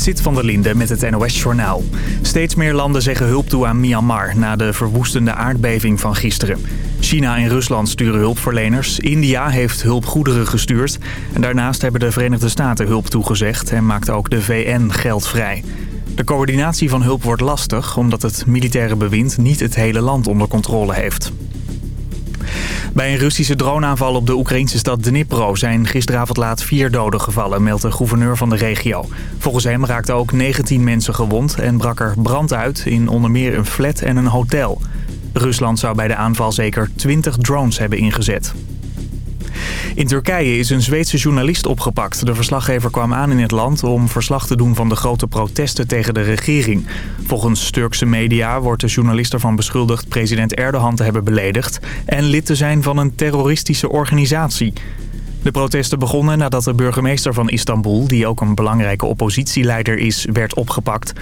Zit van der Linde met het NOS-journaal. Steeds meer landen zeggen hulp toe aan Myanmar na de verwoestende aardbeving van gisteren. China en Rusland sturen hulpverleners. India heeft hulpgoederen gestuurd. En daarnaast hebben de Verenigde Staten hulp toegezegd en maakt ook de VN geld vrij. De coördinatie van hulp wordt lastig omdat het militaire bewind niet het hele land onder controle heeft. Bij een Russische droneaanval op de Oekraïnse stad Dnipro zijn gisteravond laat vier doden gevallen, meldt de gouverneur van de regio. Volgens hem raakten ook 19 mensen gewond en brak er brand uit in onder meer een flat en een hotel. Rusland zou bij de aanval zeker 20 drones hebben ingezet. In Turkije is een Zweedse journalist opgepakt. De verslaggever kwam aan in het land om verslag te doen van de grote protesten tegen de regering. Volgens Turkse media wordt de journalist ervan beschuldigd president Erdogan te hebben beledigd... en lid te zijn van een terroristische organisatie. De protesten begonnen nadat de burgemeester van Istanbul, die ook een belangrijke oppositieleider is, werd opgepakt.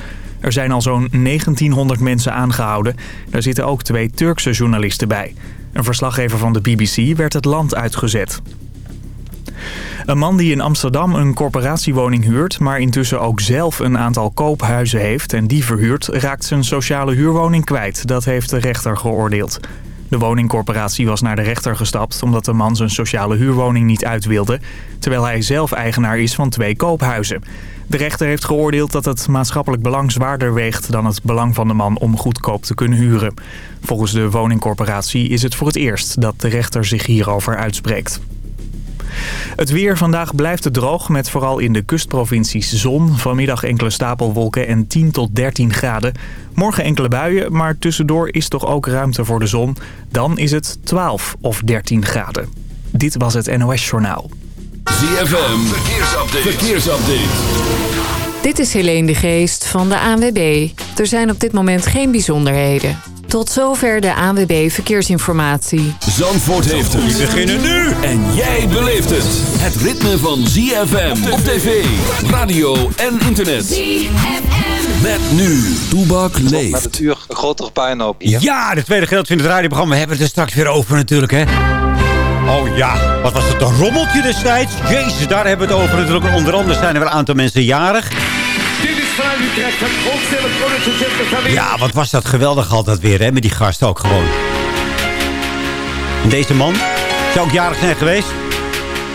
Er zijn al zo'n 1900 mensen aangehouden. Daar zitten ook twee Turkse journalisten bij. Een verslaggever van de BBC werd het land uitgezet. Een man die in Amsterdam een corporatiewoning huurt... maar intussen ook zelf een aantal koophuizen heeft en die verhuurt... raakt zijn sociale huurwoning kwijt. Dat heeft de rechter geoordeeld. De woningcorporatie was naar de rechter gestapt... omdat de man zijn sociale huurwoning niet uit wilde... terwijl hij zelf eigenaar is van twee koophuizen. De rechter heeft geoordeeld dat het maatschappelijk belang zwaarder weegt... dan het belang van de man om goedkoop te kunnen huren. Volgens de woningcorporatie is het voor het eerst dat de rechter zich hierover uitspreekt. Het weer vandaag blijft het droog met vooral in de kustprovincies zon. Vanmiddag enkele stapelwolken en 10 tot 13 graden. Morgen enkele buien, maar tussendoor is toch ook ruimte voor de zon. Dan is het 12 of 13 graden. Dit was het NOS Journaal. ZFM, verkeersupdate. verkeersupdate. Dit is Helene de Geest van de ANWB. Er zijn op dit moment geen bijzonderheden. Tot zover de ANWB Verkeersinformatie. Zandvoort heeft het. We beginnen nu. En jij beleeft het. Het ritme van ZFM op tv, radio en internet. ZFM. Met nu. Toebak leeft. Met het uur een grotere puinhoop hier. Ja, de tweede gedeelte van het radioprogramma. We hebben het er straks weer over natuurlijk, hè. Oh ja, wat was het een rommeltje destijds? Jezus, daar hebben we het over natuurlijk. Onder andere zijn er wel een aantal mensen jarig. Ja, wat was dat geweldig altijd weer, hè? Met die gast ook gewoon. En deze man zou ook jarig zijn geweest.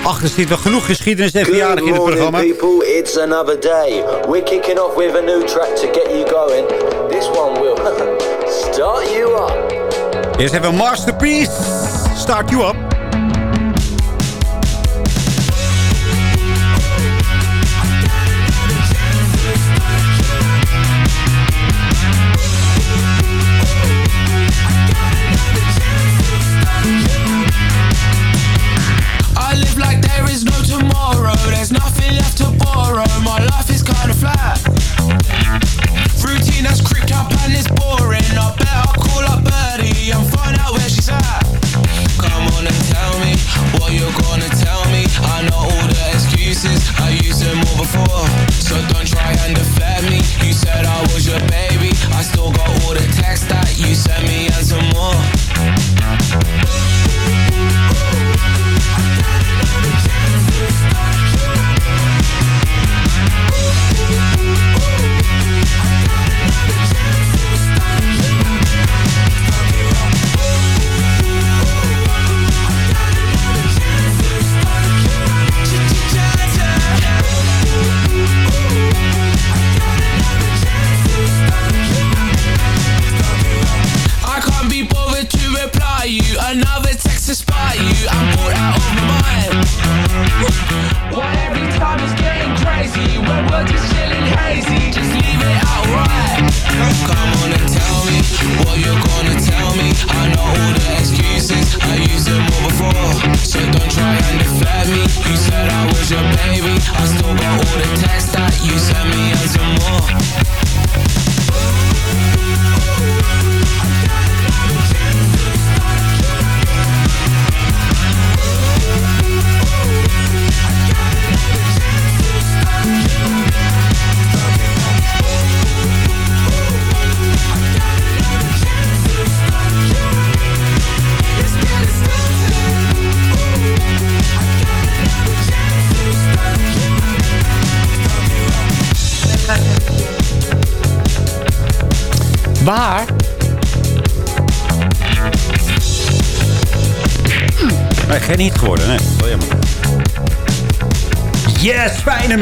Ach, er zit wel genoeg geschiedenis en verjaardag in het programma. people, it's another day. We're kicking off with a new track to get you going. This one will start you up. Eerst even Masterpiece. Start you up. so don't try and defend me. You said I was your baby. I still got all the texts that you sent me and some more.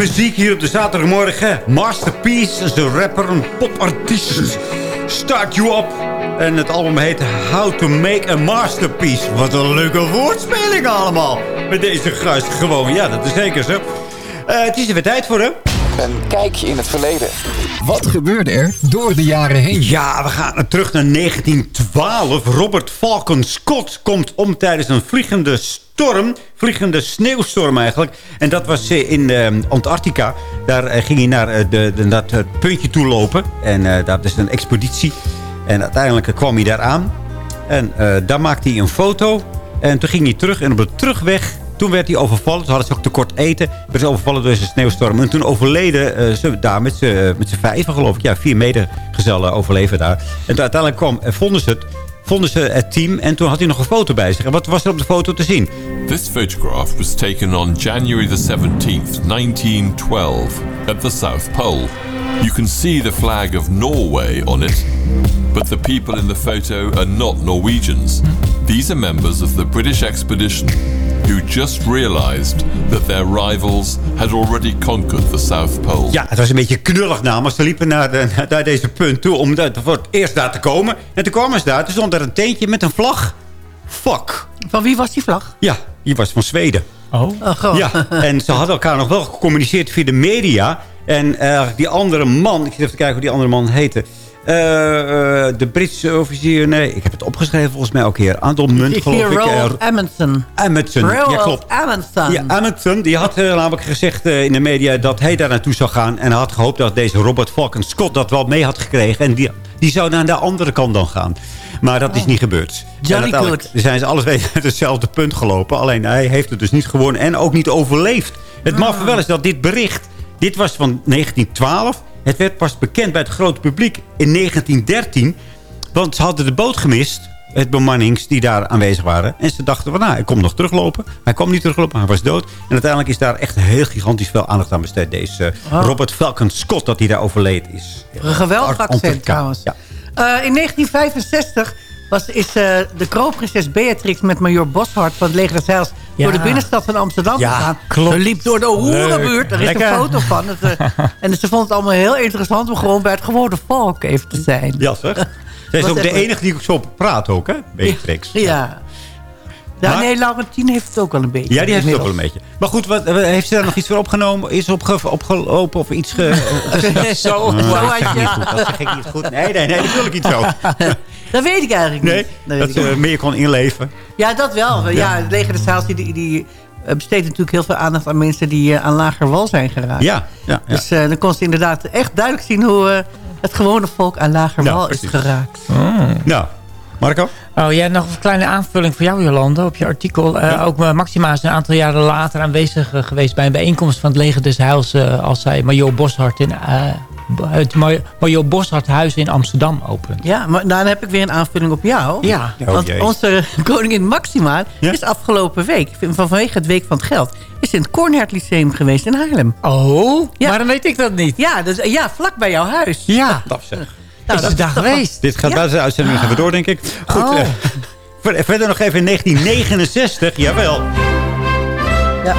Muziek hier op de zaterdagmorgen. Masterpiece is de rapper, een popartiest. Start You Up. En het album heet How to Make a Masterpiece. Wat een leuke woordspeling allemaal. Met deze gast gewoon. Ja, dat is zeker zo. Eh, het is er weer tijd voor, hè? Een kijkje in het verleden. Wat gebeurde er door de jaren heen? Ja, we gaan terug naar 1912. Robert Falcon Scott komt om tijdens een vliegende storm. Vliegende sneeuwstorm eigenlijk. En dat was eh, in uh, Antarctica. Daar uh, ging hij naar de, dat puntje toe lopen. En dat is een expeditie. En uiteindelijk kwam hij daar aan. En daar maakte hij een foto. En toen ging hij terug. En op de terugweg toen werd hij overvallen. Toen hadden ze ook tekort eten. Werd ze overvallen door een sneeuwstorm. En toen overleden uh, ze daar met z'n vijven, geloof ik. Ja, vier medegezellen overleven daar. En uiteindelijk kwam, en vonden ze het vonden ze het team en toen had hij nog een foto bij zich. En wat was er op de foto te zien? This photograph was taken on January the 17th, 1912 at the South Pole. You can see the flag of Norway on it, but the people in the photo are not Norwegians. These are members of the British expedition who just realized that their rivals had already conquered the South Pole. Ja, het was een beetje knullig namens. Ze liepen naar, de, naar deze punt toe om voor het eerst daar te komen. En toen kwamen ze daar. Toen stond er een teentje met een vlag. Fuck. Van wie was die vlag? Ja, die was van Zweden. Oh. oh ja, en ze hadden elkaar nog wel gecommuniceerd via de media. En uh, die andere man, ik zit even te kijken hoe die andere man heette. Uh, uh, de Britse officier, nee, ik heb het opgeschreven volgens mij ook hier. Aantal munt, geloof ik. Roald Amundsen. Amundsen, ja klopt. Amundsen. Ja, Amundsen, die had namelijk gezegd in de media dat hij daar naartoe zou gaan. En hij had gehoopt dat deze Robert Falcon Scott dat wel mee had gekregen. En die, die zou naar de andere kant dan gaan. Maar dat is niet gebeurd. Jolly good. zijn ze alles twee naar hetzelfde punt gelopen. Alleen hij heeft het dus niet gewonnen en ook niet overleefd. Het maffe wel is dat dit bericht... Dit was van 1912. Het werd pas bekend bij het grote publiek in 1913. Want ze hadden de boot gemist. Het bemannings die daar aanwezig waren. En ze dachten van nou, hij komt nog teruglopen. Hij kwam niet teruglopen, hij was dood. En uiteindelijk is daar echt heel gigantisch veel aandacht aan besteed. Deze oh. Robert Falcon Scott, dat hij daar overleden is. Een geweldig accent trouwens. Ja. Uh, in 1965 was, is uh, de kroonprinses Beatrix met major Boshart van het leger. Ja. door de binnenstad van Amsterdam ja, gegaan. Klopt. Ze liep door de hoerenbuurt. Daar is een foto van. Het, uh, en ze vond het allemaal heel interessant... om gewoon bij het gewone volk even te zijn. Ja, zeg. Zij is ook de enige die zo praat ook, hè? Beatrix. Ja. Ja. Ja, nee, Laurentien heeft het ook wel een beetje. Ja, die heeft het ook wel een beetje. Maar goed, wat, heeft ze daar nog iets voor opgenomen? Is opge, opgelopen of iets... Ge, zo, zo had je. Dat zeg ik niet goed. Nee, nee, nee, dat wil ik niet zo. dat weet ik eigenlijk niet. Nee, dat ze meer kon inleven. Ja, dat wel. Ja, het leger de Staals die, die besteedt natuurlijk heel veel aandacht aan mensen die aan lager wal zijn geraakt. Ja, ja, ja. Dus dan kon ze inderdaad echt duidelijk zien hoe het gewone volk aan lager wal is geraakt. Oh. Nou, Marco? Oh ja, nog een kleine aanvulling voor jou, Jolande, op je artikel. Uh, Ook eh, Maxima is een aantal jaren later aanwezig uh, geweest... bij een bijeenkomst van het leger des Heils... als zij Major Boshart in het Major Boshart huis in Amsterdam opent. Ja, maar dan heb ik weer een aanvulling op jou. Ja. Want oh, onze koningin Maxima is afgelopen week... vanwege het Week van het Geld... is in het Kornhert Lyceum geweest in Haarlem. Oh, ja. maar dan weet ik dat niet. Ja, dus, ja vlak bij jouw huis. Ja. Dat zeg. Nou, is daar geweest? Dit gaat buiten de uitzending gaan we door, denk ik. Goed, oh. uh, verder nog even in 1969. Jawel. Ja.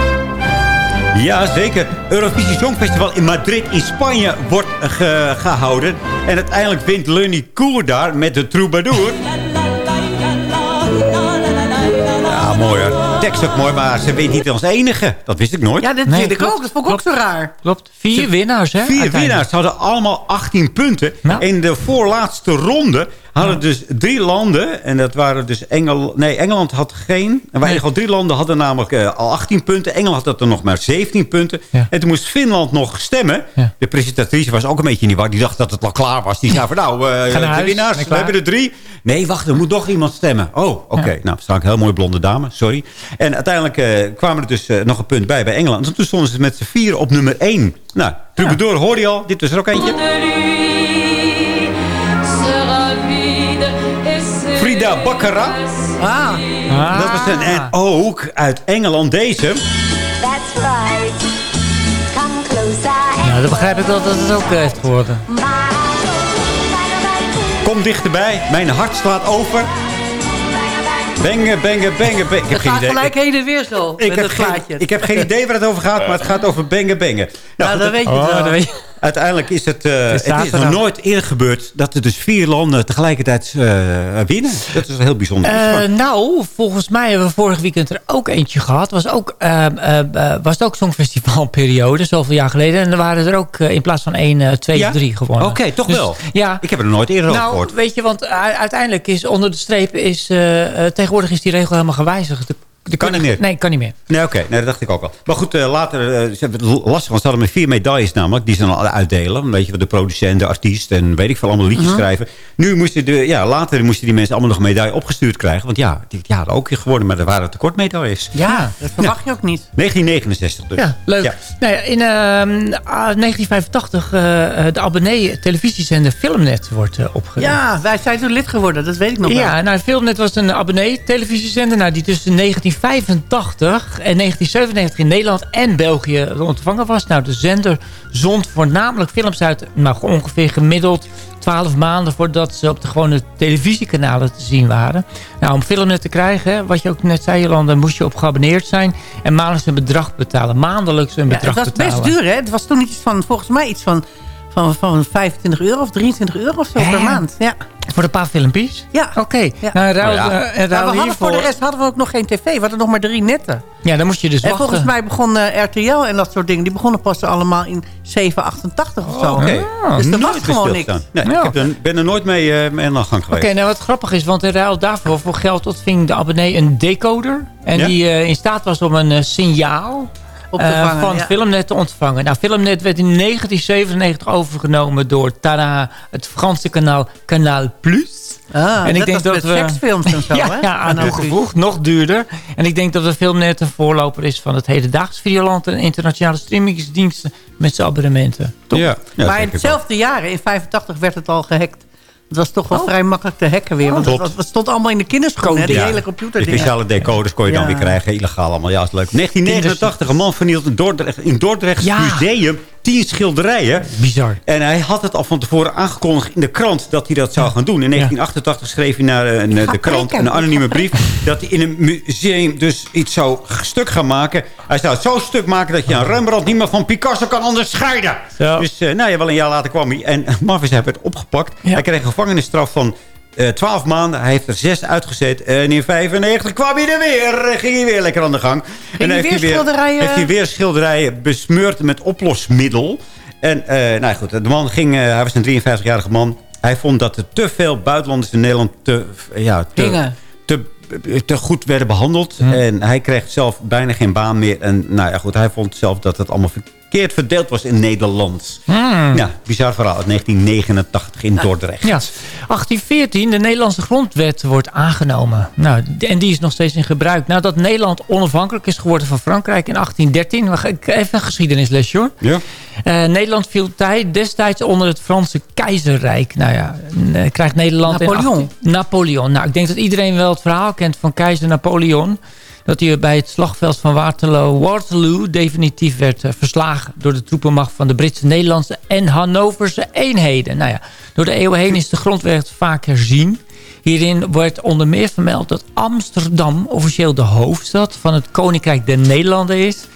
Ja, zeker. Eurovisie Songfestival in Madrid in Spanje wordt gehouden. En uiteindelijk wint Lenny Koer daar met de troubadour. Ja, mooi hoor tekst ook mooi, maar ze weet niet als enige. Dat wist ik nooit. Ja, dat nee, ik ook. Dat vond ik ook zo raar. Klopt. Vier winnaars, hè? Vier winnaars. Ze hadden allemaal 18 punten. Nou. In de voorlaatste ronde hadden dus drie landen. En dat waren dus Engel, nee, Engeland had geen. En wij nee. drie landen hadden namelijk uh, al 18 punten. Engeland had er nog maar 17 punten. Ja. En toen moest Finland nog stemmen. Ja. De presentatrice was ook een beetje niet waar. Die dacht dat het al klaar was. Die zei van nou, uh, de winnaars, we hebben er drie. Nee, wacht, er moet nog iemand stemmen. Oh, oké. Okay. Nou, sta ik heel mooi blonde dame, sorry. En uiteindelijk uh, kwamen er dus nog een punt bij bij Engeland. En toen stonden ze met z'n vier op nummer 1. Nou, Troubadour, ja. hoorde je al. Dit was er ook eentje. Frida Baccarat. Ah. ah. Dat was een, en ook uit Engeland deze. Nou, dat begrijp ik wel dat het ook heeft geworden. kom dichterbij. Mijn hart slaat over. Bengen, bengen, bengen, bengen. Ik heb Het geen gaat idee. gelijk heen en weer zo. Ik met heb, het geen, plaatje. ik heb geen idee waar het over gaat, maar het gaat over bengen, bengen. Nou, goed, dan weet je Oh, het wel. Uiteindelijk is het, eh, het, is nog nooit eerder gebeurd dat er dus vier landen tegelijkertijd eh, winnen. Dat is heel bijzonder. Eh, nou, volgens mij hebben we vorig weekend er ook eentje gehad. Was ook, was het ook Songfestivalperiode, zoveel jaar geleden. En er waren er ook in plaats van één, eh, twee Ja? of drie gewonnen. Oké, toch Dus, wel. Ja. Ik heb er nooit eerder over Nou, gehoord. weet je, want uiteindelijk is onder de streep... Is, tegenwoordig is die regel helemaal gewijzigd. De Kan niet meer. Nee, kan niet meer. Nee, oké. Nee, dat dacht ik ook al. Maar goed, eh, later... eh, ze hebben het lastig, want ze hadden met vier medailles namelijk. Die ze dan al uitdelen. Weet je, wat de producent, de artiest en weet ik veel, allemaal liedjes Mhm. schrijven. Nu moesten de, ja, later moesten die mensen allemaal nog een medaille opgestuurd krijgen. Want ja, die, die hadden ook geworden, maar er waren tekort medailles. Ja, dat verwacht je ook niet. 1969 dus. Ja, leuk. Ja. Nou ja, in ehm, ah, 1985 eh, de abonnee televisiezender Filmnet wordt opgericht. Ja, wij zijn toen lid geworden. Dat weet ik nog wel. Ja, nou, Filmnet was een abonnee-televisiezender... Nou, die tussen 1985 en 1997 in Nederland en België ontvangen was. Nou, de zender zond voornamelijk films uit... Nou, ongeveer gemiddeld 12 maanden voordat ze op de gewone televisiekanalen te zien waren. Nou, om Filmnet te krijgen, wat je ook net zei, Jolanda... moest je op geabonneerd zijn en maandelijks een bedrag betalen. Maandelijks een Ja, bedrag het was betalen. best duur, hè? Het was toen iets van, volgens mij iets van, van, van 25 euro of 23 euro of zo Hè? per maand. Ja. Voor een paar filmpjes? Ja. Oké. Ja. Nou, ruil, Oh ja. eh, we hadden hiervoor... voor de rest hadden we ook nog geen tv. We hadden nog maar drie netten. Ja, dan moest je dus En wachten. volgens mij begon eh, RTL en dat soort dingen... die begonnen pas allemaal in 788 of zo. Oké. Dus er was Nooit gewoon niks. Nee, Ja. ik heb er, ben er nooit mee, eh, mee aan de gang Oké, geweest. nou wat grappig is, want in ruil daarvoor voor geld ontving de abonnee een decoder. En Ja? die eh, in staat was om een signaal Op te eh, van ja. Filmnet te ontvangen. Nou, Filmnet werd in 1997 overgenomen door tada, het Franse kanaal Canal Plus. Ah, En ik denk dat we- seksfilms en zo, ja, hè? ja, aan toegevoegd, nog duurder. En ik denk dat de Filmnet een voorloper is van het hedendaags Videoland... en internationale streamingsdiensten met zijn abonnementen. Top. Ja, ja, maar in hetzelfde jaar, in 85, werd het al gehackt. Het was toch wel Oh. vrij makkelijk te hacken weer. Want het, Klopt. het stond allemaal in de kinderschoenen, hè, die Ja, hele computer De speciale decoders kon je dan weer krijgen. Illegaal allemaal. Ja, is leuk. 1989, een man vernielt in Dordrecht, in Dordrecht Ja. museum tien schilderijen. Bizar. En hij had het al van tevoren aangekondigd in de krant dat hij dat zou gaan doen. In 1988 schreef hij naar eh, de, krant een anonieme brief... dat hij in een museum dus iets zou stuk gaan maken. Hij zou het zo stuk maken dat je een Rembrandt niet meer van Picasso kan onderscheiden. Ja. Dus eh, nou ja, wel een jaar later kwam hij. En Marvis werd opgepakt. Ja. Hij kreeg een gevangenisstraf van... eh 12 maanden. Hij heeft er zes uitgezet. En in 95 kwam hij er weer. Ging hij weer lekker aan de gang. en hij heeft weer schilderijen- heeft hij weer schilderijen besmeurd met oplosmiddel. En eh, nou goed, de man ging... eh, hij was een 53-jarige man. Hij vond dat er te veel buitenlanders in Nederland te, ja, te, te, te goed werden behandeld. En hij kreeg zelf bijna geen baan meer. En nou ja, goed, hij vond zelf dat het allemaal verkeerd verdeeld was in Nederland. Ja, bizar verhaal uit 1989 in Dordrecht. Ja, 1814, de Nederlandse grondwet wordt aangenomen. Nou, en die is nog steeds in gebruik. Nadat Nederland onafhankelijk is geworden van Frankrijk in 1813. Wacht, ik- Even een geschiedenislesje hoor. Ja? Eh, Nederland viel tijd destijds onder het Franse keizerrijk. Nou ja, eh, krijgt Nederland... in Napoleon. 18 Napoleon. Nou, ik denk dat iedereen wel het verhaal kent van keizer Napoleon. Dat hij bij het slagveld van Waterloo, Waterloo definitief werd eh, verslagen... door de troepenmacht van de Britse, Nederlandse en Hannoverse eenheden. Nou ja, door de eeuwen heen is de grondwet vaak herzien. Hierin wordt onder meer vermeld dat Amsterdam officieel de hoofdstad van het Koninkrijk der Nederlanden is...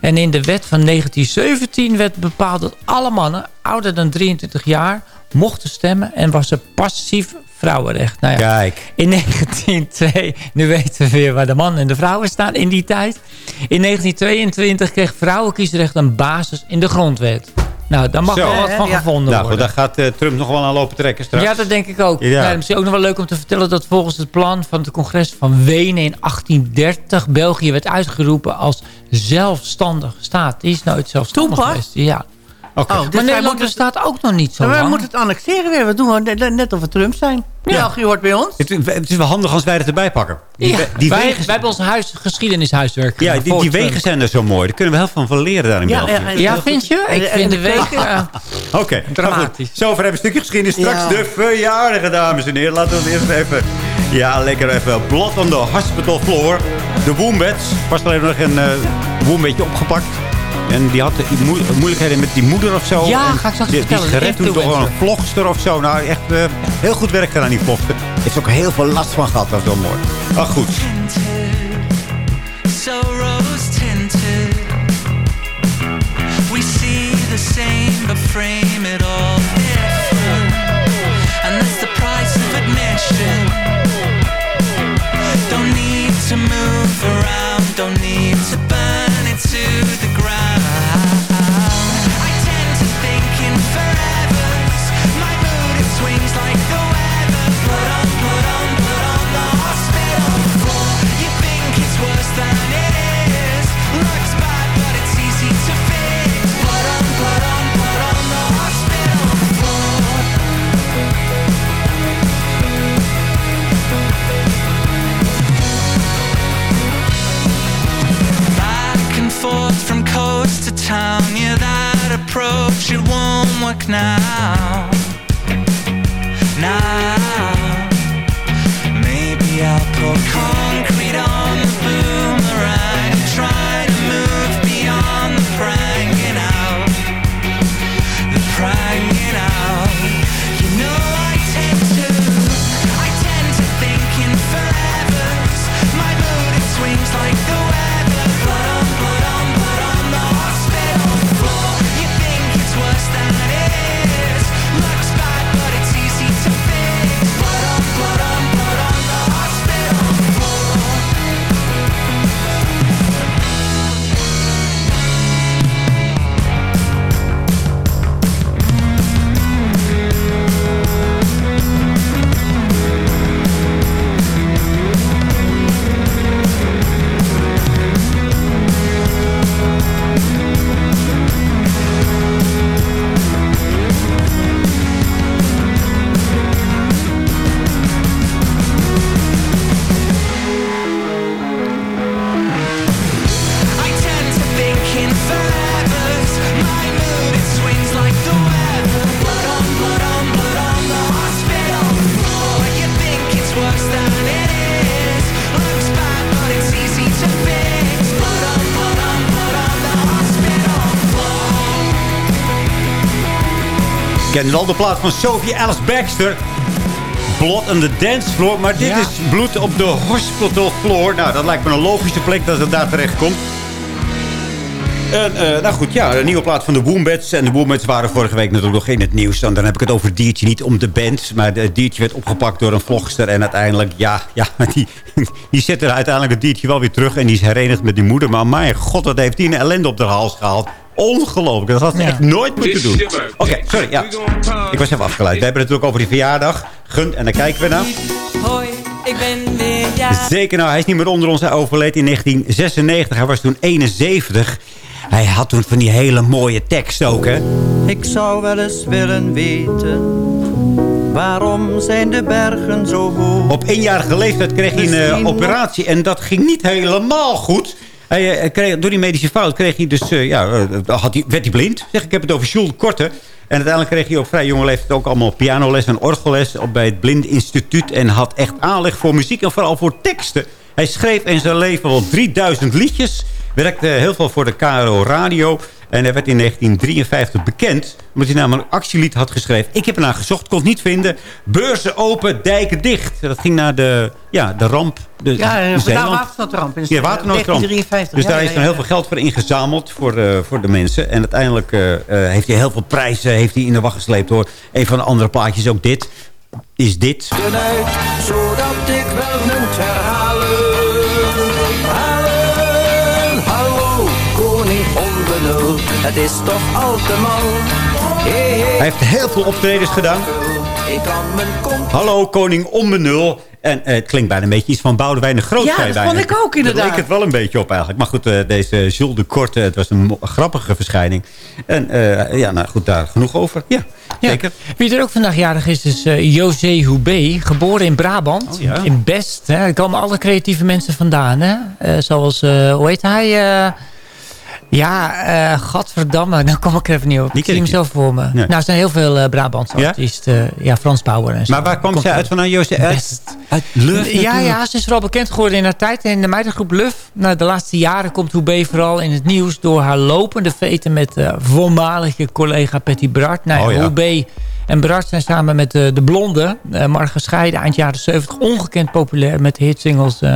En in de wet van 1917 werd bepaald dat alle mannen ouder dan 23 jaar mochten stemmen en was er passief vrouwenrecht. Nou ja, Kijk. in 1902, nu weten we weer waar de mannen en de vrouwen staan in die tijd. In 1922 kreeg vrouwenkiesrecht een basis in de grondwet. Nou, daar mag Zo. wel wat van Ja. gevonden Nou worden. daar gaat eh, Trump nog wel aan lopen trekken straks. Ja, dat denk ik ook. Ja. Nou, misschien ook nog wel leuk om te vertellen dat volgens het plan van het congres van Wenen in 1830 België werd uitgeroepen als zelfstandig staat. Die is nooit zelfstandig geweest. Ja. Oké. Oh, dus maar Nederland moeten- bestaat ook nog niet zo Maar wij lang. moeten het annexeren weer. We doen gewoon net- of we Trump zijn. België hoort bij ons. Het, het is wel handig als wij het erbij pakken. Die, Ja, we- die wij, wegen, wij hebben ons huis, geschiedenishuiswerk ja, die, wegen zijn er zo mooi. Daar kunnen we heel veel van leren daar in Ja, België. ja, Ja, vind je? Ik En- vind en de de wegen... eh, Oké, Dramatisch. Zover hebben we een stukje geschiedenis. Straks Ja. de verjaardagen, dames en heren. Laten we het eerst even... Ja, lekker even blot on the hospital floor. De Wombats. Pas alleen nog een uh, Wombetje opgepakt. En die had moeilijkheden met die moeder of zo. Ja, en ga ik straks die, vertellen. Die is gered toen door een vlogster of zo. Nou, echt uh, heel goed werk gedaan, die vlogster. Heeft ook heel veel last van gehad, dat is wel mooi. Maar goed. So rose tinted We see the same but frame it all different And that's the price of admission Don't need to move around Don't need to approach, it won't work now. Now Maybe I'll pour concrete Ken wel de plaat van Sophie Alice Baxter Blood on the dance floor. Maar dit Ja. is bloed op de hospital floor. Nou, dat lijkt me een logische plek dat het daar terecht komt. En, eh, nou goed, ja, een nieuwe plaat van de Wombats. En de Wombats waren vorige week natuurlijk nog in het nieuws. En dan heb ik het over het diertje, niet om de band. Maar het diertje werd opgepakt door een vlogster. En uiteindelijk, ja, ja die, die zet er uiteindelijk het diertje wel weer terug. En die is herenigd met die moeder. Maar mijn god, wat heeft die een ellende op de hals gehaald. Ongelooflijk. Dat had ze Ja. echt nooit moeten doen. Oké, sorry, ja. Ik was even afgeleid. We hebben het natuurlijk over die verjaardag. Gunt, en daar kijken we naar. Hoi, ik ben weer ja. Zeker nou, hij is niet meer onder ons. Hij overleed in 1996. Hij was toen 71. Hij had toen van die hele mooie tekst ook, hè. Ik zou wel eens willen weten Waarom zijn de bergen zo hoog? Op eenjarige leeftijd kreeg hij een eh, operatie. En dat ging niet helemaal goed. Hij, eh, kreeg, door die medische fout kreeg hij dus, eh, ja, eh, had hij, werd hij blind. Zeg, ik heb het over Jules Korte. En uiteindelijk kreeg hij op vrij jonge leeftijd ook allemaal pianoles en orgelles bij het Blind Instituut. En had echt aanleg voor muziek en vooral voor teksten. Hij schreef in zijn leven wel 3000 liedjes. Werkte heel veel voor de KRO Radio. En hij werd in 1953 bekend. Omdat hij namelijk een actielied had geschreven. Ik heb ernaar gezocht, kon het niet vinden. Beurzen open, dijken dicht. Dat ging naar de, ja, de ramp. De, Ja, de waternoodramp. in Ja, waternoodramp. 1953. Dus ja, daar ja, is dan ja. heel veel geld voor ingezameld voor, eh, voor de mensen. En uiteindelijk eh, eh, heeft hij heel veel prijzen heeft hij in de wacht gesleept hoor. Een van de andere plaatjes ook dit. Is dit. Eruit, zodat ik wel moet herhalen. Het is toch al te mal. Hey, hey, Hij heeft heel veel optredens gedaan. ik kan mijn kont Hallo koning onbenul. En eh, het klinkt bijna een beetje iets van Boudewijn de Groot. Ja, dat bijna. vond ik ook inderdaad. Daar leek het wel een beetje op eigenlijk. Maar goed, eh, deze Jules de Korte, het was een grappige verschijning. En eh, ja, nou goed, daar genoeg over. Ja, Ja. zeker. Wie er ook vandaag jarig is, is eh, José Houbé. Geboren in Brabant, Oh, ja. in Best. Hè. Daar komen alle creatieve mensen vandaan. Hè. Eh, zoals, eh, hoe heet hij? Eh, Ja, uh, gadverdamme. Dan kom ik er even niet op. Die ik zie hem zo voor me. Nou, er zijn heel veel uh, Brabantse Ja? artiesten. Ja, Frans Bauer en zo. Maar waar kwam zij uit van Joost? Uit, uit Luf Ja, ja, ze is vooral bekend geworden in haar tijd in de meidengroep Luf. Nou, de laatste jaren komt Hoebe vooral in het nieuws... door haar lopende veten met voormalige collega Patty Bart. Nou, Oh, ja. Hoebe en Bart zijn samen met de blonde... Maar gescheiden eind jaren 70 ongekend populair... met hitsingles... Uh,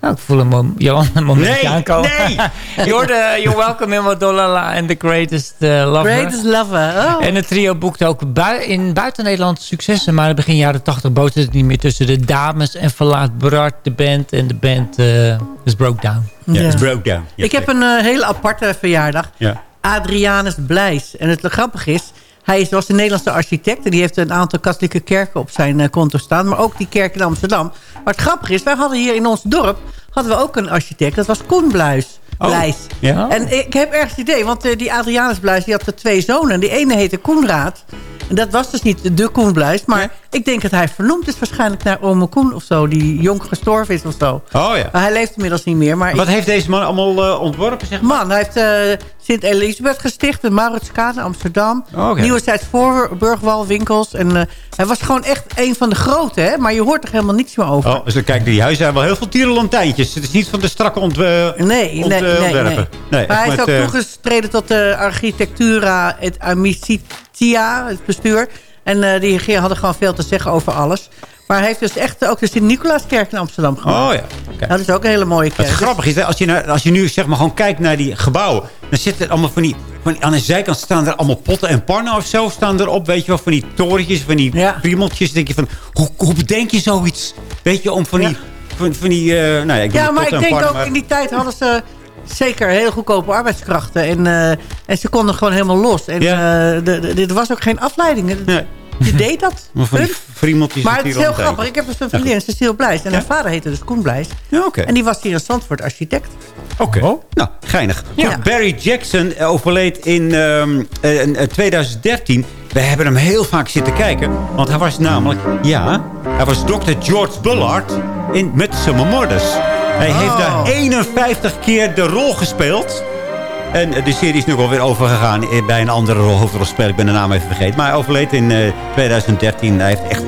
nou, ik voel hem Jolanda een momentje Nee, aankomen. nee. You're, the, you're welcome in Dolala and the greatest uh, lover. Greatest lover. Oh. En het trio boekte ook bui in buiten Nederland successen. Maar begin jaren 80 bood het niet meer tussen de dames. En verlaat Bart de band. En de band uh, is broke down. Ja, it's broke down. Ik heb een uh, hele aparte verjaardag. Ja. Adrianus Blijs. En het grappige is... Hij is, was een Nederlandse architect en die heeft een aantal katholieke kerken op zijn uh, konto staan. Maar ook die kerk in Amsterdam. Maar het grappige is, wij hadden hier in ons dorp hadden we ook een architect. Dat was Koen Bluis. Oh, ja. En ik heb ergens het idee, want uh, die Adrianus Bluis die had er twee zonen. Die ene heette Koenraad. En dat was dus niet de Koen Bluis. Maar ik denk dat hij vernoemd is waarschijnlijk naar ome Koen of zo. Die jong gestorven is of zo. Oh ja. Maar hij leeft inmiddels niet meer. Maar Wat ik, heeft deze man allemaal uh, ontworpen, zeg maar? Man, hij heeft uh, Sint-Elisabeth gesticht. De Mauritskade in Amsterdam. Oh, okay. Nieuwezijds Voorburgwal winkels. En uh, hij was gewoon echt een van de grote. Hè? Maar je hoort er helemaal niets meer over. Oh, dus dan kijk, die huizen hebben wel heel veel tierenlantijntjes. Het is niet van de strakke ont, nee, ont, nee, nee, nee, Maar hij is ook toegestreden tot de Architectura et Amicitia, het bestuur. En uh, die hadden gewoon veel te zeggen over alles. Maar hij heeft dus echt ook de Sint-Nicolaaskerk in Amsterdam gemaakt. Oh ja. Okay. Dat is ook een hele mooie kerk. Het grappige is, als je, naar, als je nu zeg maar gewoon kijkt naar die gebouwen... dan zitten er allemaal van die... Van die aan de zijkant staan er allemaal potten en pannen of zo staan erop. Weet je wel, van die torentjes, van die ja. priemeltjes. Denk je van, hoe, hoe bedenk je zoiets? Weet je, om van die... Ja. Van, van die uh, nou ja, ik ja maar ik denk ook maar... in die tijd hadden ze zeker heel goedkope arbeidskrachten. En, uh, en ze konden gewoon helemaal los. En ja. uh, er was ook geen afleiding. Nee. Je deed dat. Maar, maar het is heel grappig. Ik heb dus een vriendin. Cecile Blijs. En ja. haar vader heette dus Koen Blijs. Ja, okay. En die was hier in Zandvoort architect. Oké. Okay. Oh. Nou, geinig. Ja. Barry Jackson overleed in um, uh, 2013. We hebben hem heel vaak zitten kijken. Want hij was namelijk, ja, hij was Dr. George Bullard in Midsummer Murders. Hij oh. heeft daar 51 keer de rol gespeeld. En de serie is nu alweer overgegaan bij een andere hoofdrolspeler. Ik ben de naam even vergeten. Maar hij overleed in uh, 2013. Hij heeft echt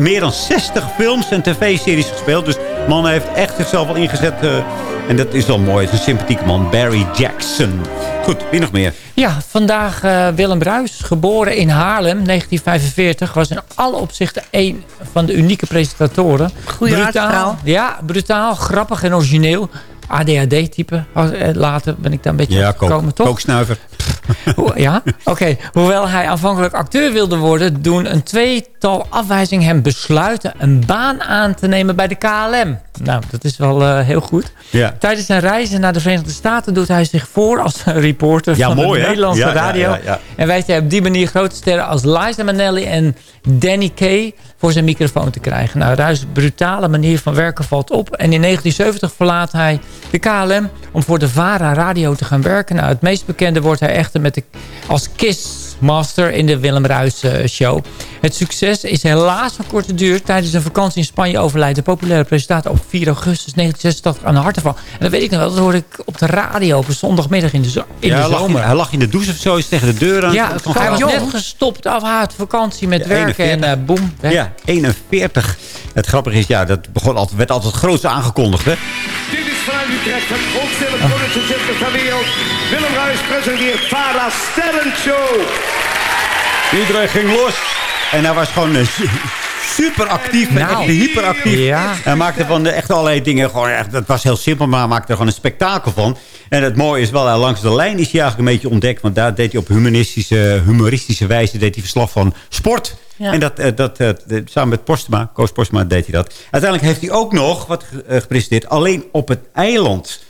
meer dan 60 films en tv-series gespeeld. Dus man heeft echt zichzelf wel ingezet. Uh, en dat is wel mooi. Het is een sympathieke man. Barry Jackson. Goed, wie nog meer? Ja, vandaag uh, Willem Bruis. Geboren in Haarlem, 1945. Was in alle opzichten een van de unieke presentatoren. Goeie brutaal, Ja, brutaal, grappig en origineel. ADHD-type. Later ben ik daar een beetje ja, gekomen, toch? Kooksnuiver. Ja, oké. Okay. Hoewel hij aanvankelijk acteur wilde worden... doen een tweetal afwijzingen hem besluiten... een baan aan te nemen bij de KLM. Nou, dat is wel uh, heel goed. Ja. Tijdens zijn reizen naar de Verenigde Staten... doet hij zich voor als reporter ja, van mooi, de Nederlandse ja, radio. En wijst hij op die manier grote sterren als Liza Minnelli en Danny Kay... voor zijn microfoon te krijgen. Nou, Ruijs' brutale manier van werken valt op. En in 1970 verlaat hij de KLM om voor de VARA radio te gaan werken. Nou, het meest bekende wordt hij echter met de, als Kissmaster in de Willem Ruijs uh, show. Het succes is helaas van korte duur. Tijdens een vakantie in Spanje overlijdt de populaire presentator op 4 augustus 1986 aan een hartaanval. En dat weet ik nog wel, dat hoorde ik op de radio op een zondagmiddag in de, zo in ja, de zomer. Lag, hij lag in de douche of zo, is tegen de deur aan. Ja, hij was net gestopt, afhaat vakantie met ja, werken 41. en uh, boem. Weg. Ja, 41. Het grappige is, ja, dat begon altijd, werd altijd het grootste aangekondigd, hè? Dit is vanuit Utrecht het grootste elektronische circus ter wereld. Willem Ruijs presenteert Vara Sterrenshow. Iedereen ging los. En hij was gewoon uh, super actief. Nou, echt hyperactief. Ja. Hij maakte van de, echt allerlei dingen. Gewoon echt, dat was heel simpel, maar hij maakte er gewoon een spektakel van. En het mooie is wel, langs de lijn is hij eigenlijk een beetje ontdekt. Want daar deed hij op humoristische, humoristische wijze deed hij verslag van sport. Ja. En dat, dat, dat, samen met Postma, Koos Postma deed hij dat. Uiteindelijk heeft hij ook nog wat gepresenteerd. Alleen op het eiland.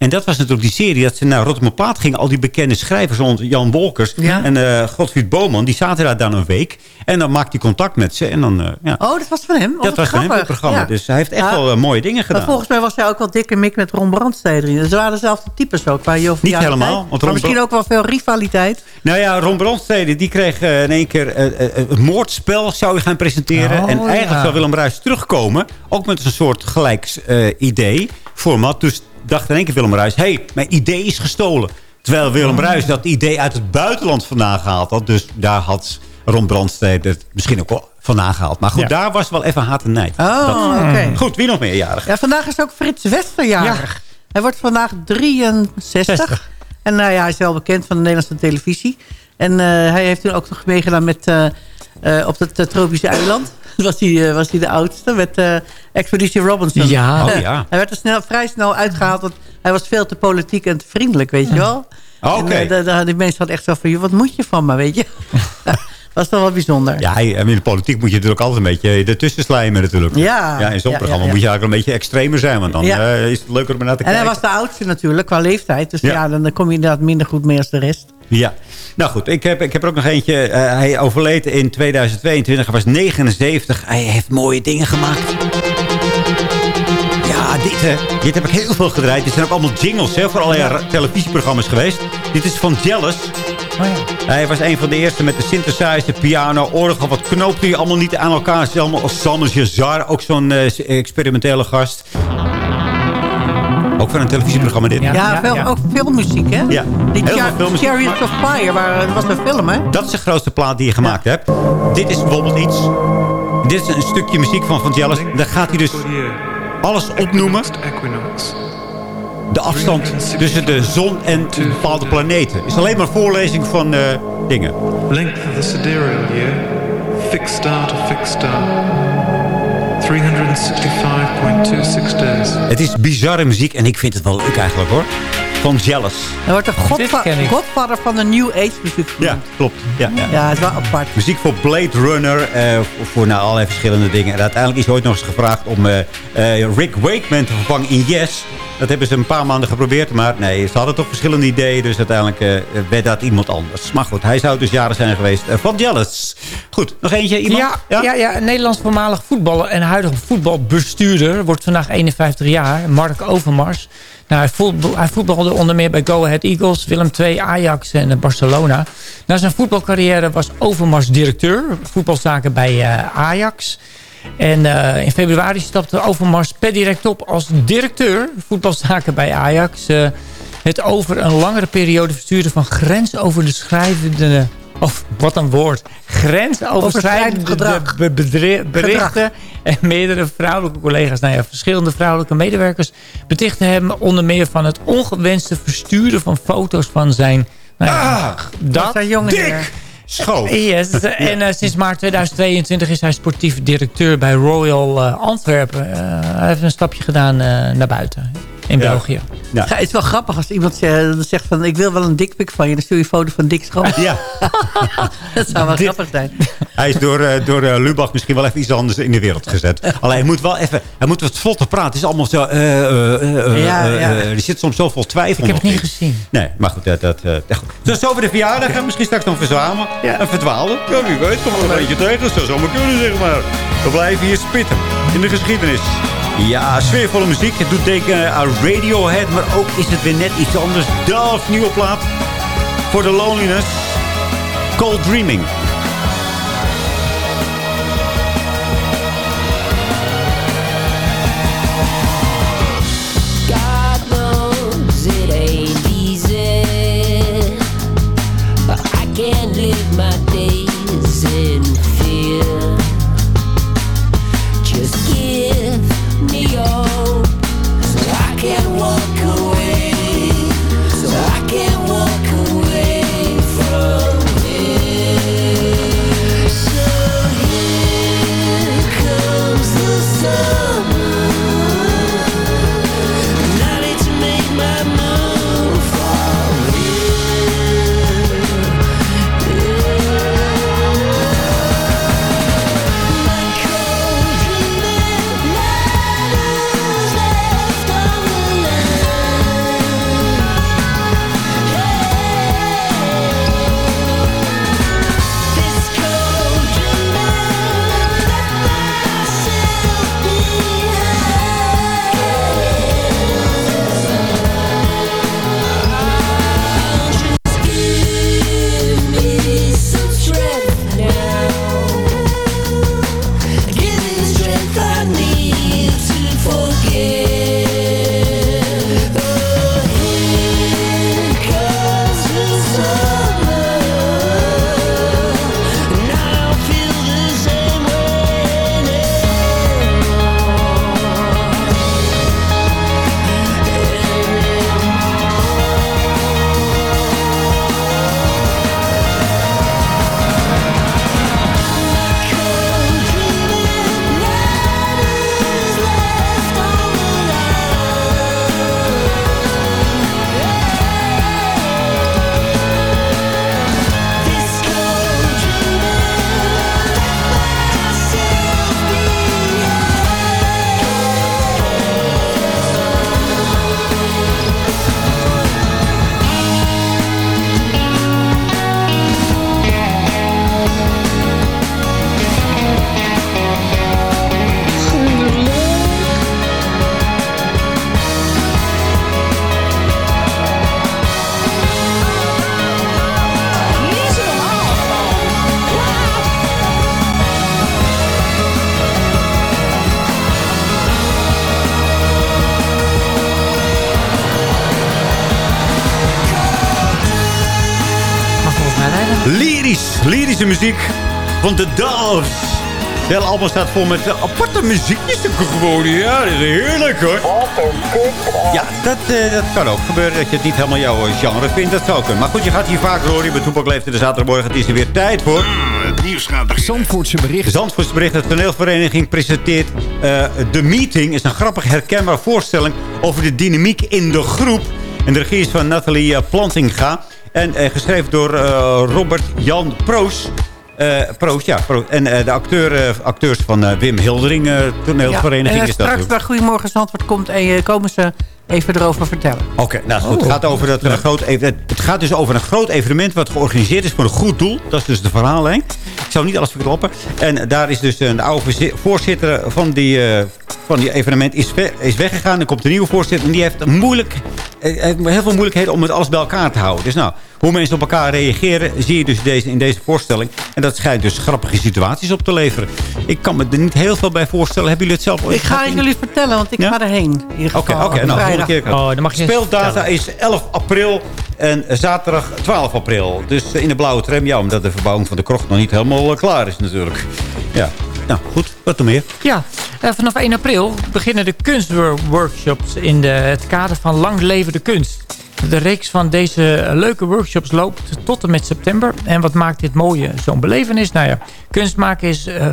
En dat was natuurlijk die serie dat ze naar Rotterdam Plaat gingen. Al die bekende schrijvers, zoals Jan Wolkers ja. en uh, Godfried Boman. Die zaten daar dan een week. En dan maakte hij contact met ze. En dan, uh, ja. Oh, dat was van hem? Oh, dat was van hem, het programma. Ja. Dus hij heeft echt wel uh, mooie dingen gedaan. Maar volgens mij was hij ook wel dikke mik met Ron Brandstede. Ze waren dezelfde types ook. Qua Niet helemaal. Want maar misschien ook wel veel rivaliteit. Nou ja, Ron Brandstede die kreeg in één keer het moordspel zou je gaan presenteren. Oh, en eigenlijk zou Willem Ruijs terugkomen. Ook met een soort gelijks idee, format. Dus dacht in één keer Willem Ruijs... hé, hey, mijn idee is gestolen. Terwijl Willem Bruis dat idee uit het buitenland vandaan gehaald had. Dus daar had Ron Brandstede het misschien ook wel vandaan gehaald. Maar goed, Ja. daar was wel even haat en nijd. Oh, oké. Goed, wie nog meer jarig? Ja, vandaag is ook Frits Wester jarig. Hij wordt vandaag 63. En nou ja, hij is wel bekend van de Nederlandse televisie. En eh, hij heeft toen ook nog meegedaan met, eh, eh, op het tropische eiland. was hij, eh, was hij de oudste met eh, Expedition Robinson. Ja. Oh, ja. hij werd er snel, vrij snel uitgehaald, want hij was veel te politiek en te vriendelijk, weet je wel. Oh, oké. Eh, da- die mensen hadden echt zo van, "Joh, wat moet je van me, weet je. was toch wel bijzonder. Ja, hij- in de politiek moet je natuurlijk altijd een beetje ertussen slijmen natuurlijk. Ja. ja in zo'n Ja, programma ja, moet je eigenlijk een beetje extremer zijn. Want dan eh, is het leuker om naar te En hij kijken. was de oudste natuurlijk, qua leeftijd. Dus Ja. dan kom je inderdaad minder goed mee als de rest. Ja. Nou goed, ik heb, ik heb er ook nog eentje. Eh, hij overleed in 2022. Hij was 79. Hij heeft mooie dingen gemaakt. Ja, dit, eh, dit heb ik heel veel gedraaid. Dit zijn ook allemaal jingles hè, voor allerlei ra- televisieprogramma's geweest. Dit is van Jealous. Hij was een van de eerste met de synthesizer, piano, orgel. Wat knoopte hij allemaal niet aan elkaar. Het is allemaal als Samuel Jazar, ook zo'n eh, experimentele gast. Ook van een televisieprogramma dit. Ja, veel, ook filmmuziek, hè? Ja, Die heel veel filmmuziek Chariots of Fire, waar, dat was een film, hè? Dat is de grootste plaat die je gemaakt hebt. Dit is bijvoorbeeld iets. Dit is een stukje muziek van Van Jealous. Daar gaat hij dus alles opnoemen. De afstand tussen de zon en bepaalde planeten. is alleen maar voorlezing van eh, dingen. Length of the sidereal year, fixed star to fixed star. 365.26 days. Het is bizarre muziek en ik vind het wel leuk eigenlijk hoor. Van Jealous. Hij wordt de godva godvader van de New Age muziek Ja, genoemd. klopt. Ja, ja. Ja, het is wel apart. Muziek voor Blade Runner. eh, voor- nou, allerlei verschillende dingen. En uiteindelijk is hij ooit nog eens gevraagd om eh, eh, Rick Wakeman te vervangen in Yes. Dat hebben ze een paar maanden geprobeerd. Maar nee, ze hadden toch verschillende ideeën. Dus uiteindelijk eh, werd dat iemand anders. Maar goed, hij zou dus jaren zijn geweest van Jealous. Goed, nog eentje? Iemand? Ja, ja? Ja, Nederlands voormalig voetballer en huidige voetbalbestuurder... wordt vandaag 51 jaar, Mark Overmars. Nou, hij, voetbal, hij voetbalde onder meer bij Go Ahead Eagles, Willem II, Ajax en eh, Barcelona. Na zijn voetbalcarrière was Overmars directeur, voetbalzaken bij eh, Ajax... En eh, in februari stapte Overmars per direct op als directeur voetbalzaken bij Ajax. Het over een langere periode versturen van grensoverschrijdende... Of wat een woord. Grensoverschrijdend gedrag. be- berichten. Gedrag. En meerdere vrouwelijke collega's, nou ja, verschillende vrouwelijke medewerkers... betichten hem onder meer van het ongewenste versturen van foto's van zijn... Nou ja, dat, zijn jonge heer. Schoof. Yes. En eh, sinds maart 2022 is hij sportief directeur bij Royal eh, Antwerpen. Eh, hij heeft een stapje gedaan naar buiten in Ja. België. Ja. Ja, het is wel grappig als iemand zegt, zegt van... ik wil wel een dikpik van je. Dan stuur je een foto van Dick Schoof. Ja, Dat zou wel grappig zijn. hij is door, eh, door eh, Lubach misschien wel even iets anders in de wereld gezet. Alleen hij moet wel even, hij moet wat vlotter praten. Het is allemaal zo, eh, eh, eh, eh, Ja, eh, ja. eh, er zit soms zoveel twijfel Ik heb het niet in. gezien. Nee, maar goed, dat... dat eh. Dus over de verjaardag gaan we misschien straks nog verzamelen. En verdwalen. Ja, wie weet, komt er nog eentje tegen. Dat zou zomaar kunnen, zeg maar. We blijven hier spitten in de geschiedenis. Ja, sfeervolle muziek. Het doet denken aan Radiohead, maar ook is het weer net iets anders. Dolph, nieuwe plaat. Voor de loneliness. Cold Dreaming. God knows muziek van The Doves. Het hele album staat vol met eh, aparte muziekstukken gewoon. Ja, dat is heerlijk hoor. Ja, dat, eh, dat kan ook gebeuren. Dat je het niet helemaal jouw eh, genre vindt. Dat zou kunnen. Maar goed, je gaat hier vaak horen. Bij Toepak leeft de zaterdagmorgen. Het is er weer tijd voor. Het nieuws gaat beginnen. Zandvoortse bericht. Zandvoortse bericht. De toneelvereniging presenteert uh, The Meeting. is een grappig herkenbare voorstelling over de dynamiek in de groep. En de regie is van Nathalie Plantinga. En uh, geschreven door Robert Jan Proos. Uh, Proost, ja. Proost. En uh, de acteur, uh, acteurs van Wim Hildering, toneelvereniging ja, en, is dat. straks bij Goedemorgen Zandvoort komt en komen ze even erover vertellen. Oké, okay, nou goed. Het, gaat over dat, een groot het gaat dus over een groot evenement wat georganiseerd is voor een goed doel. Dat is dus de verhaallijn. Ik zal niet alles verkloppen. En daar is dus de oude voorzitter van die, van die evenement is, is weggegaan. Er komt een nieuwe voorzitter en die heeft, moeilijk, heel veel moeilijkheden om het alles bij elkaar te houden. Dus nou, hoe mensen op elkaar reageren, zie je dus deze, in deze voorstelling. En dat schijnt dus grappige situaties op te leveren. Ik kan me er niet heel veel bij voorstellen. Hebben jullie het zelf ooit Ik ga het jullie vertellen, want ik ja? ga erheen. Oké, oké. Okay, nou, volgende keer. Oh, dan mag je Speeldata is 11 april en zaterdag 12 april. Dus in de blauwe tram, ja, omdat de verbouwing van de krocht nog niet helemaal klaar is natuurlijk. Ja, nou goed, wat er meer? Ja, uh, vanaf 1 april beginnen de kunstworkshops in de, het kader van Lang Leven de Kunst. De reeks van deze leuke workshops loopt tot en met september. En wat maakt dit mooie zo'n belevenis? Nou ja, kunst maken is uh,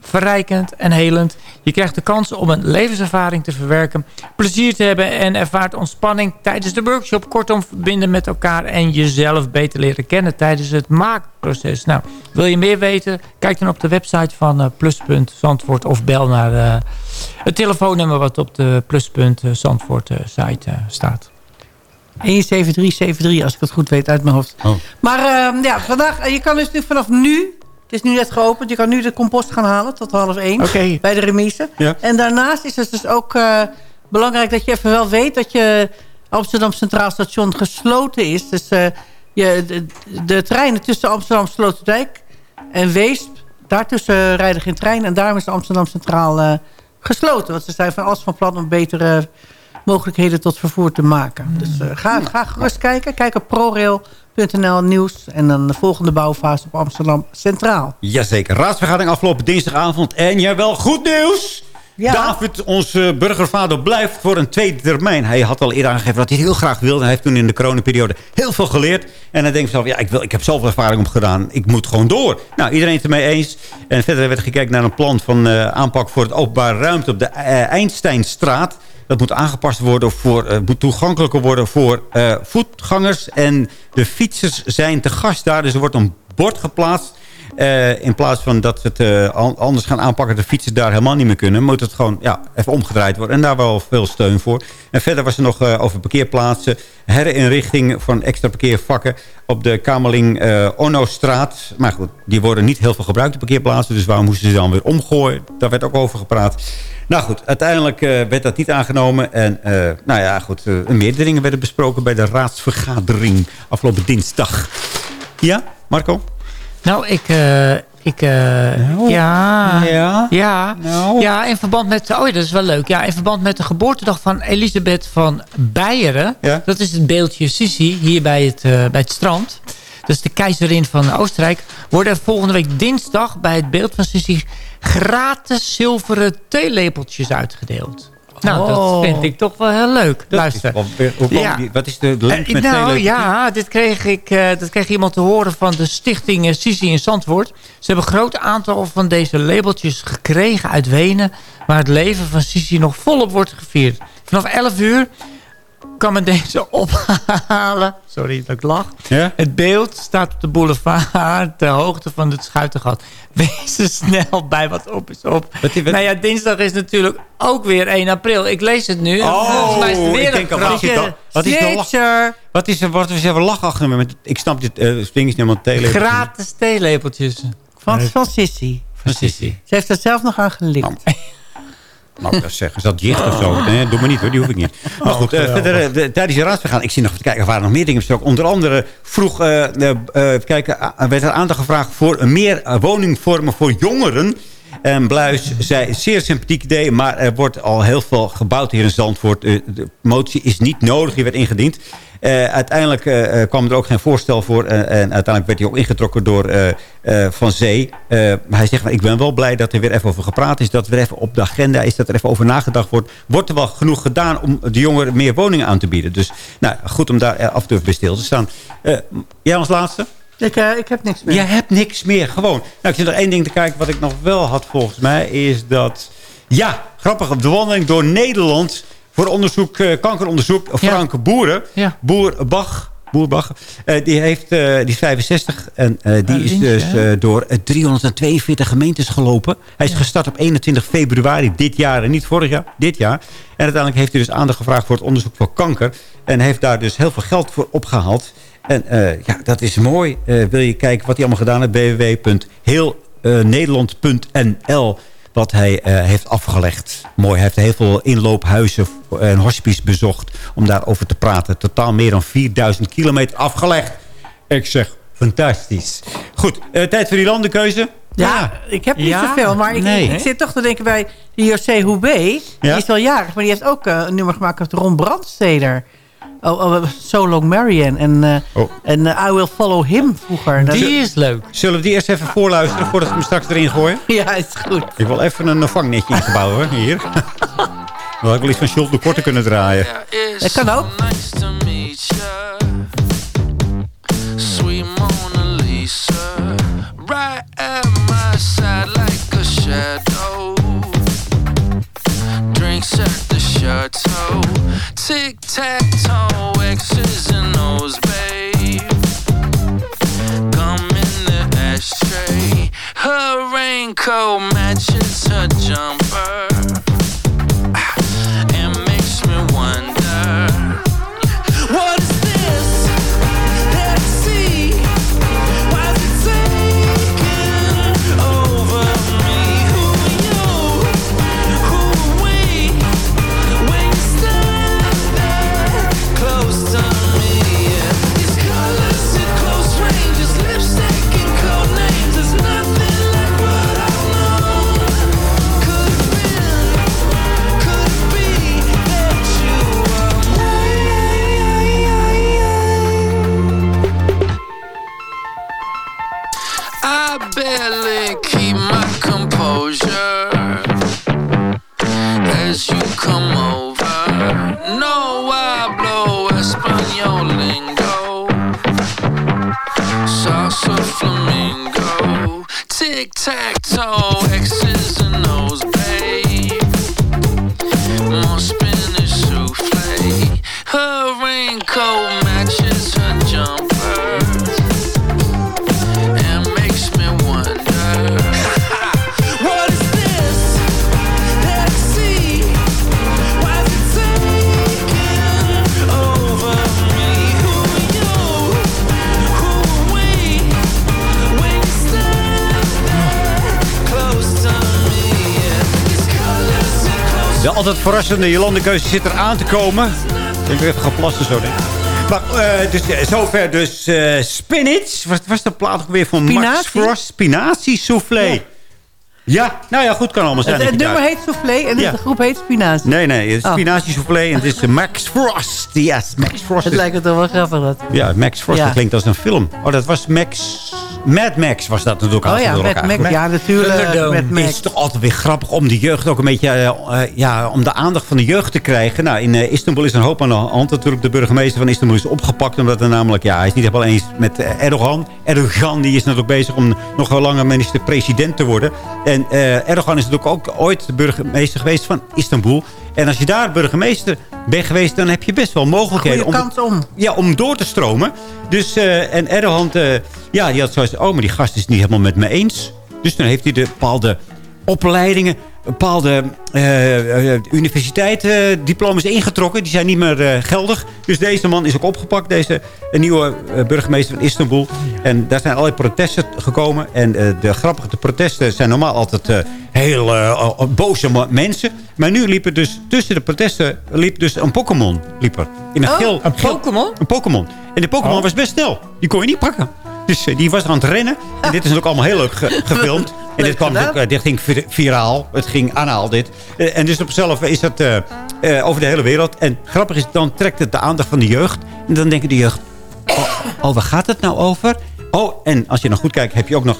verrijkend en helend. Je krijgt de kans om een levenservaring te verwerken. Plezier te hebben en ervaart ontspanning tijdens de workshop. Kortom, verbinden met elkaar en jezelf beter leren kennen tijdens het maakproces. Nou, wil je meer weten? Kijk dan op de website van uh, Pluspunt Zandvoort of bel naar uh, het telefoonnummer wat op de Pluspunt Zandvoort site staat. 17373, als ik het goed weet uit mijn hoofd. Oh. Maar uh, ja, vandaag, je kan dus nu vanaf nu... Het is nu net geopend. Je kan nu de compost gaan halen tot half één. Okay. Bij de remise. Ja. En daarnaast is het dus ook uh, belangrijk dat je even wel weet... dat je Amsterdam Centraal Station gesloten is. Dus uh, je, de, de, treinen tussen Amsterdam Sloterdijk en Weesp... daartussen rijden geen trein. En daarom is Amsterdam Centraal gesloten. Want ze zijn van alles van plan om betere mogelijkheden tot vervoer te maken. Dus uh, ga, ga gerust kijken. Kijk op prorail.nl nieuws. En dan de volgende bouwfase op Amsterdam Centraal. Jazeker. Raadsvergadering afgelopen dinsdagavond. En jawel, goed nieuws! Ja. David, onze burgervader, blijft voor een tweede termijn. Hij had al eerder aangegeven dat hij het heel graag wilde. Hij heeft toen in de coronaperiode heel veel geleerd. En hij denkt zelf, ja, ik, wil, ik heb zoveel ervaring opgedaan. Ik moet gewoon door. Nou, iedereen het ermee eens. En verder werd gekeken naar een plan van uh, aanpak voor het openbare ruimte op de uh, Einsteinstraat. Dat moet aangepast worden, voor, uh, moet toegankelijker worden voor uh, voetgangers. En de fietsers zijn te gast daar. Dus er wordt een bord geplaatst. Uh, in plaats van dat we het anders gaan aanpakken... de fietsers daar helemaal niet meer kunnen... moet het gewoon ja, even omgedraaid worden. En daar wel veel steun voor. En verder was er nog over parkeerplaatsen... herinrichting van extra parkeervakken... op de Kamerling Onno-straat. Maar goed, die worden niet heel veel gebruikt, de parkeerplaatsen. Dus waarom moesten ze dan weer omgooien? Daar werd ook over gepraat. Nou goed, uiteindelijk uh, werd dat niet aangenomen. En uh, nou ja, goed, meerdere dingen werden besproken bij de raadsvergadering afgelopen dinsdag. Ja, Marco? Nou, ik... ik nou, ja, ja, ja, nou. ja, in verband met... Oh ja, dat is wel leuk. Ja, in verband met de geboortedag van Elisabeth van Beieren. Ja? Dat is het beeldje Sissi hier bij het, bij het strand. Dat is de keizerin van Oostenrijk. Worden volgende week dinsdag bij het beeld van Sissi gratis zilveren theelepeltjes uitgedeeld. Nou, dat Oh. vind ik toch wel heel leuk. Luister. Hoe kwam Ja. die- wat is de link Eh, met nou theelepeltjes? ja, dit kreeg, ik, eh, dat kreeg iemand te horen van de stichting eh, Sisi in Zandvoort. Ze hebben een groot aantal van deze labeltjes gekregen uit Wenen... waar het leven van Sisi nog volop wordt gevierd. Vanaf 11 uur kan men deze ophalen. Sorry dat ik lach. Ja? Het beeld staat op de boulevard ter hoogte van het Schuitengat. Wees er snel bij wat op is op. Wat- wat- Nou ja, dinsdag is natuurlijk ook weer 1 april. Ik lees het nu. Oh, mij is het weer ik denk wat is dat? Wat is de lach? Jeetje. Wat is er? Wat is er lach achter me? Met, ik snap dit. Uh, Sting is helemaal theelepeltjes. Gratis theelepeltjes. Van, van Sissy. Van Sissy. Ze heeft er zelf nog aan gelikt. Nou, dat zeggen ze dat jicht of zo. Nee, doe maar niet hoor, die hoef ik niet. Maar goed, verder, de- tijdens de raadsvergadering... Ik zie nog even kijken, er waren nog meer dingen besproken. Onder andere vroeg, kijken, werd er aandacht gevraagd... voor meer woningvormen voor jongeren. En Bluis zei, zeer sympathiek idee, maar er wordt al heel veel gebouwd hier in Zandvoort. Eh, de motie is niet nodig, die werd ingediend. Eh, uiteindelijk eh, kwam er ook geen voorstel voor. en uiteindelijk werd hij ook ingetrokken door Van Zee. Maar hij zegt, ik ben wel blij dat er weer even over gepraat is. Dat er even op de agenda is, dat er even over nagedacht wordt. Wordt er wel genoeg gedaan om de jongeren meer woningen aan te bieden. Dus nou, goed om daar af en toe stil te staan. Jij als laatste? Ik, eh, ik heb niks meer. Je hebt niks meer, gewoon. Nou, ik zit nog één ding te kijken. Wat ik nog wel had volgens mij is dat... Ja, grappig. Op de wandeling door Nederland... voor onderzoek, eh, kankeronderzoek... Frank Boeren. Boer Bach... Boer Bach, eh, die, heeft, die is 65 en die Ah, is dus ja. door eh, 342 gemeentes gelopen. Hij is gestart op 21 februari dit jaar en niet vorig jaar, dit jaar. En uiteindelijk heeft hij dus aandacht gevraagd voor het onderzoek voor kanker. En heeft daar dus heel veel geld voor opgehaald. En eh, ja, dat is mooi. Eh, wil je kijken wat hij allemaal gedaan heeft? www.heelnederland.nl wat hij eh, heeft afgelegd. Mooi, hij heeft heel veel inloophuizen en hospice bezocht... om daarover te praten. Totaal meer dan 4000 kilometer afgelegd. Ik zeg, fantastisch. Goed, eh, tijd voor die landenkeuze. Ja, ik heb niet Ja? zoveel. Maar ik, Nee. ik zit toch te denken bij die José Houbé. Die is wel jarig, maar die heeft ook eh, een nummer gemaakt met Ron Brandsteder. Oh, oh, so Long Marian. En, eh, Oh. en eh, I Will Follow Him vroeger. Dat- is leuk. Zullen we die eerst even voorluisteren voordat we hem straks erin gooien? Ja, is goed. Ik wil even een vangnetje ingebouwd hoor, hier. Dan had ik wel iets van Schultz de Korte kunnen draaien. Dat kan ook. Nice to meet ya. Sweet Mona Lisa. Right at my side like a shadow. Tic tac toe, altijd verrassende Jolandekeuze zit er aan te komen. Ik denk even gaan plassen zo, denk ik. Maar eh, dus, eh, zover dus eh spinach. Wat was de plaat ook weer van Max? Frost? Spinazie soufflé. Ja. nou ja, goed kan allemaal zijn. Het, nummer heet Soufflé en Ja. de groep heet Spinazie. Nee, nee, het is Oh. spinazie soufflé en het is Max Frost. Yes, Max Frost. Het is- lijkt het toch wel grappig dat. Ja, Max Frost, Ja. dat klinkt als een film. Oh, dat was Max... Mad Max was dat natuurlijk Oh altijd ja, door Mad elkaar. Max. Ja, natuurlijk. Thunderdome. Mad Max. Het is toch altijd weer grappig om de jeugd ook een beetje... eh, eh, ja, om de aandacht van de jeugd te krijgen. Nou, in eh, Istanbul is er een hoop aan de hand. Natuurlijk, de burgemeester van Istanbul is opgepakt. Omdat er namelijk... Ja, hij is niet helemaal eens met eh, Erdogan. Erdogan die is natuurlijk bezig om nog wel langer minister-president te worden. En eh, Erdogan is natuurlijk ook ooit de burgemeester geweest van Istanbul. En als je daar burgemeester bent geweest... dan heb je best wel mogelijkheden om, om. ja, om door te stromen. Dus, eh, en Erdogan, eh, ja, die had zoiets... oh, maar die gast is het niet helemaal met me eens. Dus dan heeft hij de bepaalde opleidingen... bepaalde eh, eh, universiteitsdiploma's ingetrokken. Die zijn niet meer eh, geldig. Dus deze man is ook opgepakt. Deze nieuwe burgemeester van Istanbul. En daar zijn allerlei protesten gekomen. En de grappige de protesten zijn normaal altijd heel boze mensen. Maar nu liep er dus tussen de protesten liep dus een Pokémon. Liep er. In een Oh, geel, een Pokémon? een Pokémon. En de Pokémon Oh. was best snel. Die kon je niet pakken. Dus Dus eh, die was aan het rennen. En dit is ook allemaal heel leuk ge- gefilmd. En dit, kwam, ook, eh, dit ging vir- viraal. Het ging anaal dit. Eh, en dus op zichzelf is dat over de hele wereld. En grappig is, dan trekt het de aandacht van de jeugd. En dan denken de jeugd... Oh, oh waar gaat het nou over? Oh, en als je nog goed kijkt, heb je ook nog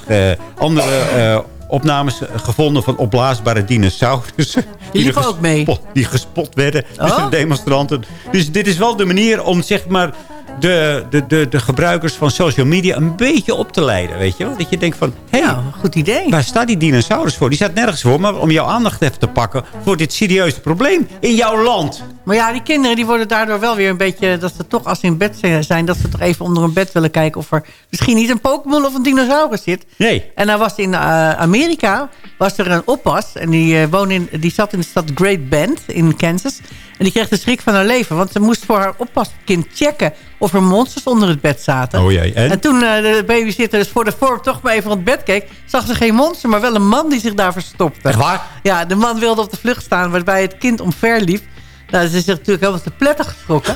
andere opnames gevonden van opblaasbare dinosaurussen. Die liepen ook mee. Die gespot werden Oh. tussen de demonstranten. Dus dit is wel de manier om zeg maar de, de, de, de gebruikers van social media een beetje op te leiden. Weet je? Dat je denkt van, hé, hey, goed idee. waar staat die dinosaurus voor? Die staat nergens voor, maar om jouw aandacht even te pakken voor dit serieuze probleem in jouw land. Maar ja, die kinderen die worden daardoor wel weer een beetje... dat ze toch als ze in bed zijn... dat ze toch even onder een bed willen kijken... of er misschien niet een Pokémon of een dinosaurus zit. Nee. En dan was in eh, Amerika was er een oppas... en die, eh, woonde in, die zat in de stad Great Bend in Kansas... en die kreeg de schrik van haar leven... want ze moest voor haar oppaskind checken... of er monsters onder het bed zaten. Oh jee, en? toen eh, de babysitter dus voor de vorm toch maar even op het bed keek... zag ze geen monster, maar wel een man die zich daar verstopte. Echt waar? Ja, de man wilde op de vlucht staan... waarbij het kind omverliep. Nou, ze is zich natuurlijk helemaal te pletter geschrokken.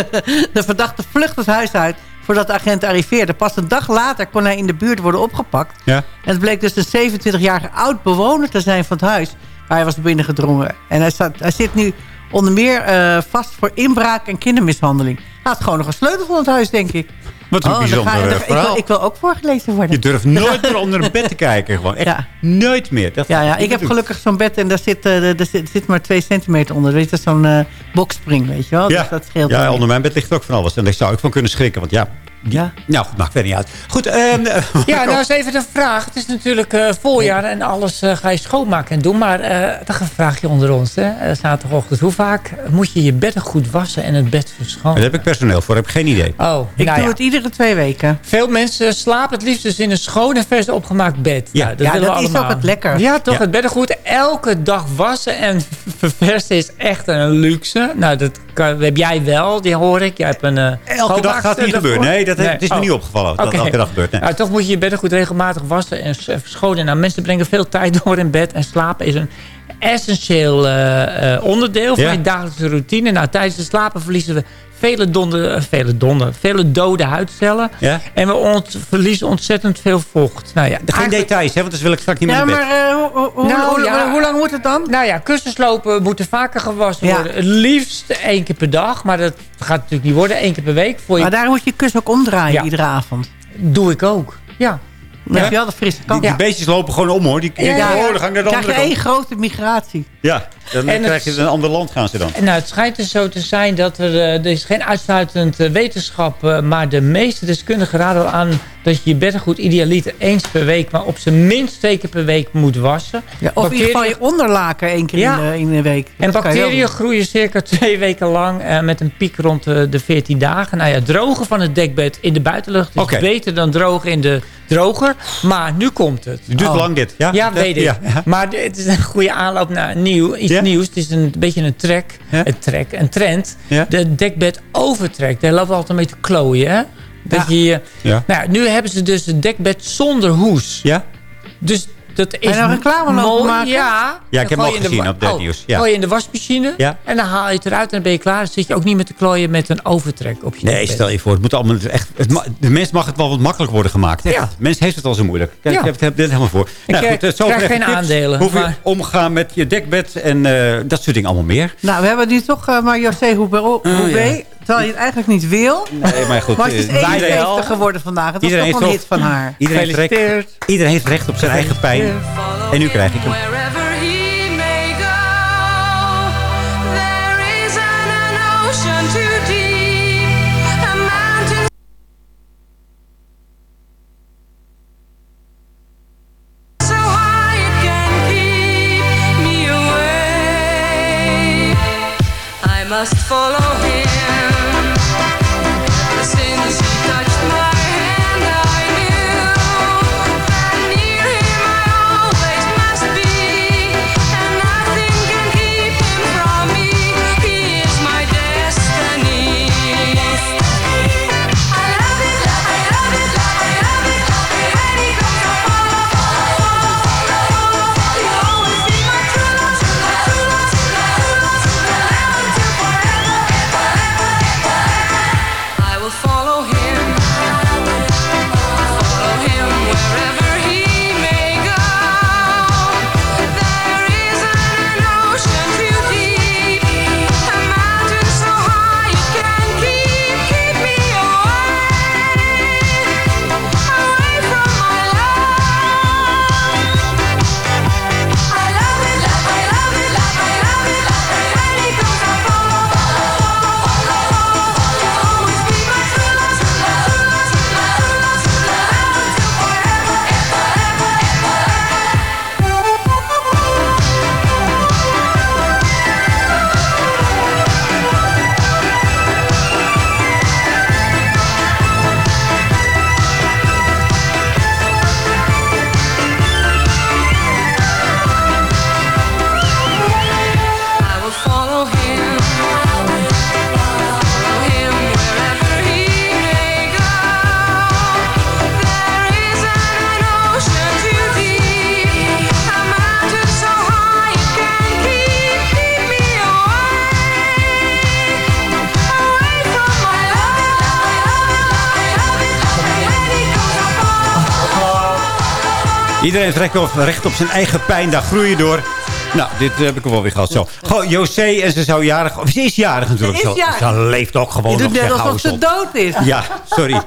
de verdachte vlucht het huis uit voordat de agent arriveerde. Pas een dag later kon hij in de buurt worden opgepakt. Ja. En het bleek dus een 27-jarige oud-bewoner te zijn van het huis... waar hij was binnengedrongen. En hij, zat, hij zit nu onder meer eh, vast voor inbraak en kindermishandeling. Hij had gewoon nog een sleutel van het huis, denk ik. Wat een Oh, bijzonder ga je- dan- ik, wil, verhaal. ik wil ook voorgelezen worden. Je durft nooit meer onder een bed te kijken. Gewoon. Echt Ja. nooit meer. Dat Ja, ja, ik heb gelukkig zo'n bed en daar zit, eh, er zit, zit maar twee centimeter onder. Weet je, zo'n eh boxspring, weet je wel. Ja, Dus dat scheelt ja onder mijn bed ligt ook van alles. En daar zou ik van kunnen schrikken. Want ja, Ja. nou, goed, maakt verder niet uit. Goed, ehm, eh, Ja, nou is even de vraag. Het is natuurlijk eh, voorjaar en alles eh, ga je schoonmaken en doen. Maar eh toch een vraagje onder ons. Hè? Zaterdagochtend. Hoe vaak moet je je bedden goed wassen en het bed verschonen? daar heb ik personeel voor. Heb ik geen idee. Oh, Ik nou doe ja. het iedere twee weken. Veel mensen slapen het liefst dus in een schoon en vers opgemaakt bed. Ja. Nou, Ja, willen we dat is ook het lekker. Ja, toch? Ja. Het beddengoed elke dag wassen en verversen is echt een luxe. Nou, dat kan, heb jij wel, die hoor ik. Jij hebt een eh, Elke dag gaat het niet schoonmaakster gebeuren. Nee, dat, het is me Oh. niet opgevallen. Dat elke dag gebeurt. Nee. Nou, toch moet je je beddengoed regelmatig wassen en s- verschonen. Nou, mensen brengen veel tijd door in bed. En slapen is een essentieel eh, eh, onderdeel van Ja. je dagelijkse routine. Nou, tijdens het slapen verliezen we vele donder, eh, vele donder, vele dode huidcellen. Ja? En we ont- verliezen ontzettend veel vocht. Nou ja, Geen eigenlijk- details, hè, want dan wil ik straks niet meer Ja, maar eh, hoe, hoe, hoe- Nou, hoe- ja. hoe lang moet het dan? Nou ja, kussenslopen moeten vaker gewassen Ja. worden. Het liefst één keer per dag. Maar dat gaat natuurlijk niet worden. Eén keer per week. Voor je... Maar daar moet je kus ook omdraaien Ja. iedere avond. Doe ik ook. Ja. Dan heb je wel de frisse Die, kant. die beestjes lopen gewoon om, hoor. Die ja. oh, dan ga ik naar de krijg je één grote migratie. Ja, dan En krijg het- je een ander land gaan ze dan. Nou, het schijnt dus zo te zijn dat er... eh, er is geen uitsluitend eh, wetenschap... eh, maar de meeste deskundigen raden aan... dat je je beddengoed idealiter eens per week... maar op zijn minst twee keer per week moet wassen. Ja, of in ieder geval je onderlaken één keer Ja. in, de, in de week. En Dat bacteriën groeien circa twee weken lang... eh, met een piek rond de, de 14 dagen. Nou ja, drogen van het dekbed in de buitenlucht... is beter dan drogen in de droger. Maar nu komt het. Het duurt Oh. lang dit. Ja, Ja, weet ik. ja, ja. Maar het is een goede aanloop naar nieuw, iets nieuws. Het is een beetje een trek, een, trek een trend. De dekbed overtrekt. Daar loopt altijd mee te klooien. Hè? Dat je, nou, nu hebben ze dus een dekbed zonder hoes. Ja? Dus dat is je nou reclame lopen mooi. maken? Ja, Ja, ik heb hem al de gezien op de oh, nieuws. Ja. gooi je in de wasmachine. Ja. En dan haal je het eruit en dan ben je klaar. Dan zit je ook niet meer te klooien met een overtrek op je Nee, stel je voor. Het moet allemaal echt, het de mens mag het wel wat makkelijk worden gemaakt. Ja. De mens heeft het al zo moeilijk. Kijk, Ja. Ik heb, heb dit helemaal voor. Ik, eh, eh, zover krijg even geen tips. aandelen, Hoe je omgaan met je dekbed en eh, dat soort dingen allemaal meer. Nou, we hebben nu toch uh, maar José Hoebe, Hoebe terwijl je het eigenlijk niet wil. Nee, maar goed. Maar het is eh, 71 geworden vandaag. Het was toch een hit van haar. Iedereen heeft, recht, iedereen heeft recht op zijn eigen pijn. En nu krijg ik hem. Wherever he Iedereen heeft recht op, recht op zijn eigen pijn. Daar groei je door. Nou, dit heb ik wel weer gehad. Zo. Gewoon, José en ze zou jarig... Of ze is jarig natuurlijk. Ze is Zo- jarig. Ze leeft ook gewoon Je nog. doet net alsof ze dood is. Ja, sorry.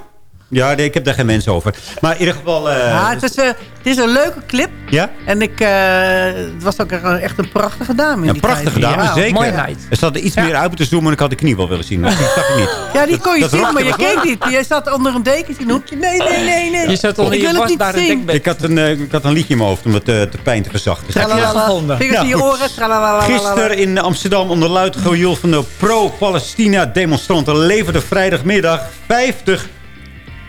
Ja, nee, ik heb daar geen mensen over. Maar in ieder geval... eh, Ja, het, is, eh, het is een leuke clip. ja? En ik, eh, het was ook echt- echt een prachtige dame. in Een die prachtige tijd. dame, Ja, zeker. meid. Er zat er iets meer uit moeten zoomen en ik had de knie wel willen zien. Maar die zag ik niet. Ja, die kon je Dat zien, maar je was- keek niet. Jij zat onder een dekentje in een hoekje. Nee, nee, nee, nee. Je zat onder ik je wasbare zien. dekbed. Ik had, een, ik had een liedje in mijn hoofd om het eh, de pijn te verzachten. Vingers in je oren. Gisteren in Amsterdam onder luid gejoel van de pro-Palestina-demonstranten... leverde vrijdagmiddag 50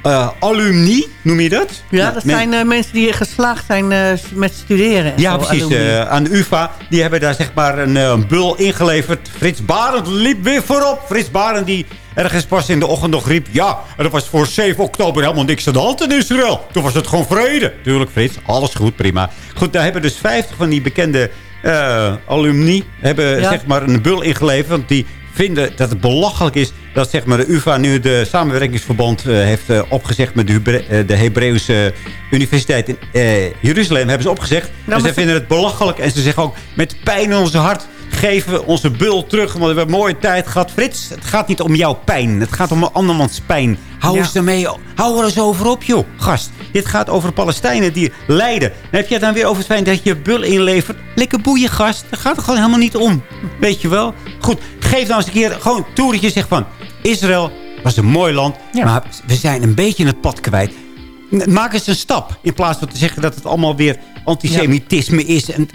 eh, alumni, noem je dat? Ja, Nou, dat men- zijn eh, mensen die geslaagd zijn eh, met studeren. en Ja, zo, precies. aan de UvA. Die hebben daar zeg maar een, bul ingeleverd. Frits Barend liep weer voorop. Frits Barend die ergens pas in de ochtend nog riep... Ja, en dat was voor 7 oktober helemaal niks aan de hand in Israël. Toen was het gewoon vrede. Tuurlijk, Frits. Alles goed, prima. Goed, daar hebben dus 50 van die bekende alumni... hebben Ja. zeg maar een bul ingeleverd. Want die vinden dat het belachelijk is... dat zeg maar, de UvA nu de samenwerkingsverband eh, heeft eh, opgezegd... met de, Hebre- eh, de Hebreeuwse Universiteit in Jeruzalem. Hebben ze opgezegd. maar ze vinden het belachelijk. En ze zeggen ook, met pijn in ons hart geven we onze bul terug. Want we hebben een mooie tijd gehad. Frits, het gaat niet om jouw pijn. Het gaat om een andermans pijn. Hou Ja. eens ermee. Hou er eens over op, joh. Gast, dit gaat over Palestijnen die lijden. En heb je het dan weer over het feit dat je bul inlevert? Lekker boeien, gast. Daar gaat het gewoon helemaal niet om. Weet je wel? Goed, geef nou eens een keer gewoon toertje. Zeg van, Israël was een mooi land. Maar we zijn een beetje het pad kwijt. Maak eens een stap. In plaats van te zeggen dat het allemaal weer antisemitisme is. En,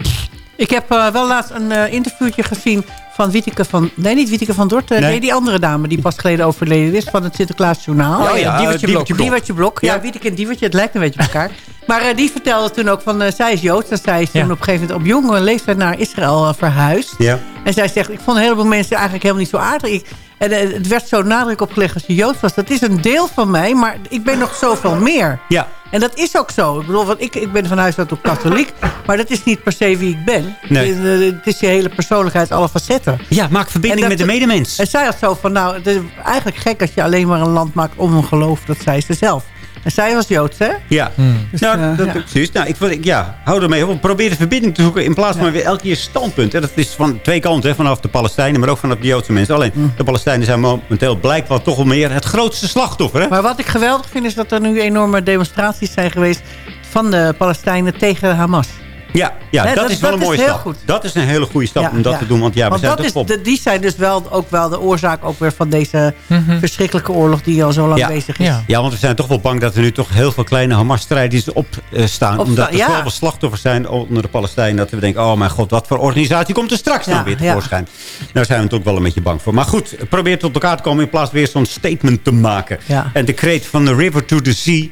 Ik heb eh, wel laatst een eh, interviewtje gezien van Wieteke van... Nee, niet Wieteke van Dort. eh, Nee. nee. die andere dame die pas geleden overleden is van het Sinterklaas Journaal. Oh ja, Diewertje Blok. Diewertje Blok. Diewertje Blok. Ja, Ja. Wieteke en Diewertje, het lijkt een beetje op elkaar. Maar eh, die vertelde toen ook van, eh, zij is Joods. En zij is toen op een gegeven moment op jonge leeftijd naar Israël verhuisd. ja. En zij zegt, ik vond een heleboel mensen eigenlijk helemaal niet zo aardig. Ik, en het werd zo nadruk opgelegd als je Joods was. Dat is een deel van mij, maar ik ben nog zoveel meer. Ja. En dat is ook zo. Ik bedoel, want ik, ik ben van huis uit ook katholiek. Maar dat is niet per se wie ik ben. Nee. Het, is, het is je hele persoonlijkheid, alle facetten. Ja, maak verbinding met de medemens. En zij had zo van, nou, het is eigenlijk gek als je alleen maar een land maakt om een geloof. Dat zei ze zelf. En zij was Joods, hè? Ja, Dus, nou, eh, dat, ja. precies. Nou, ik, vond- ik- ja, hou ermee op. Probeer de verbinding te zoeken in plaats van weer elke keer standpunt. En dat is van twee kanten, hè, vanaf de Palestijnen, maar ook vanaf de Joodse mensen. Alleen, Mm. de Palestijnen zijn momenteel blijkbaar toch wel meer het grootste slachtoffer. Hè? Maar wat ik geweldig vind is dat er nu enorme demonstraties zijn geweest... van de Palestijnen tegen Hamas. Ja, ja dat, dat- is wel dat een mooie stap. goed. Dat is een hele goede stap Ja, om dat ja. te doen. Want ja, we Want zijn dat toch is, op... de- die zijn dus wel ook wel de oorzaak ook weer van deze verschrikkelijke oorlog... die al zo lang ja. bezig is. Ja. want we zijn toch wel bang dat er nu toch heel veel kleine Hamas-strijders opstaan. Opsta- omdat er zoveel slachtoffers zijn onder de Palestijnen. Dat we denken, oh mijn god, wat voor organisatie komt er straks Ja, dan weer ja. tevoorschijn. Daar zijn we toch wel een beetje bang voor. Maar goed, probeer tot elkaar te komen in plaats weer zo'n statement te maken. Ja. En de kreet van the river to the sea...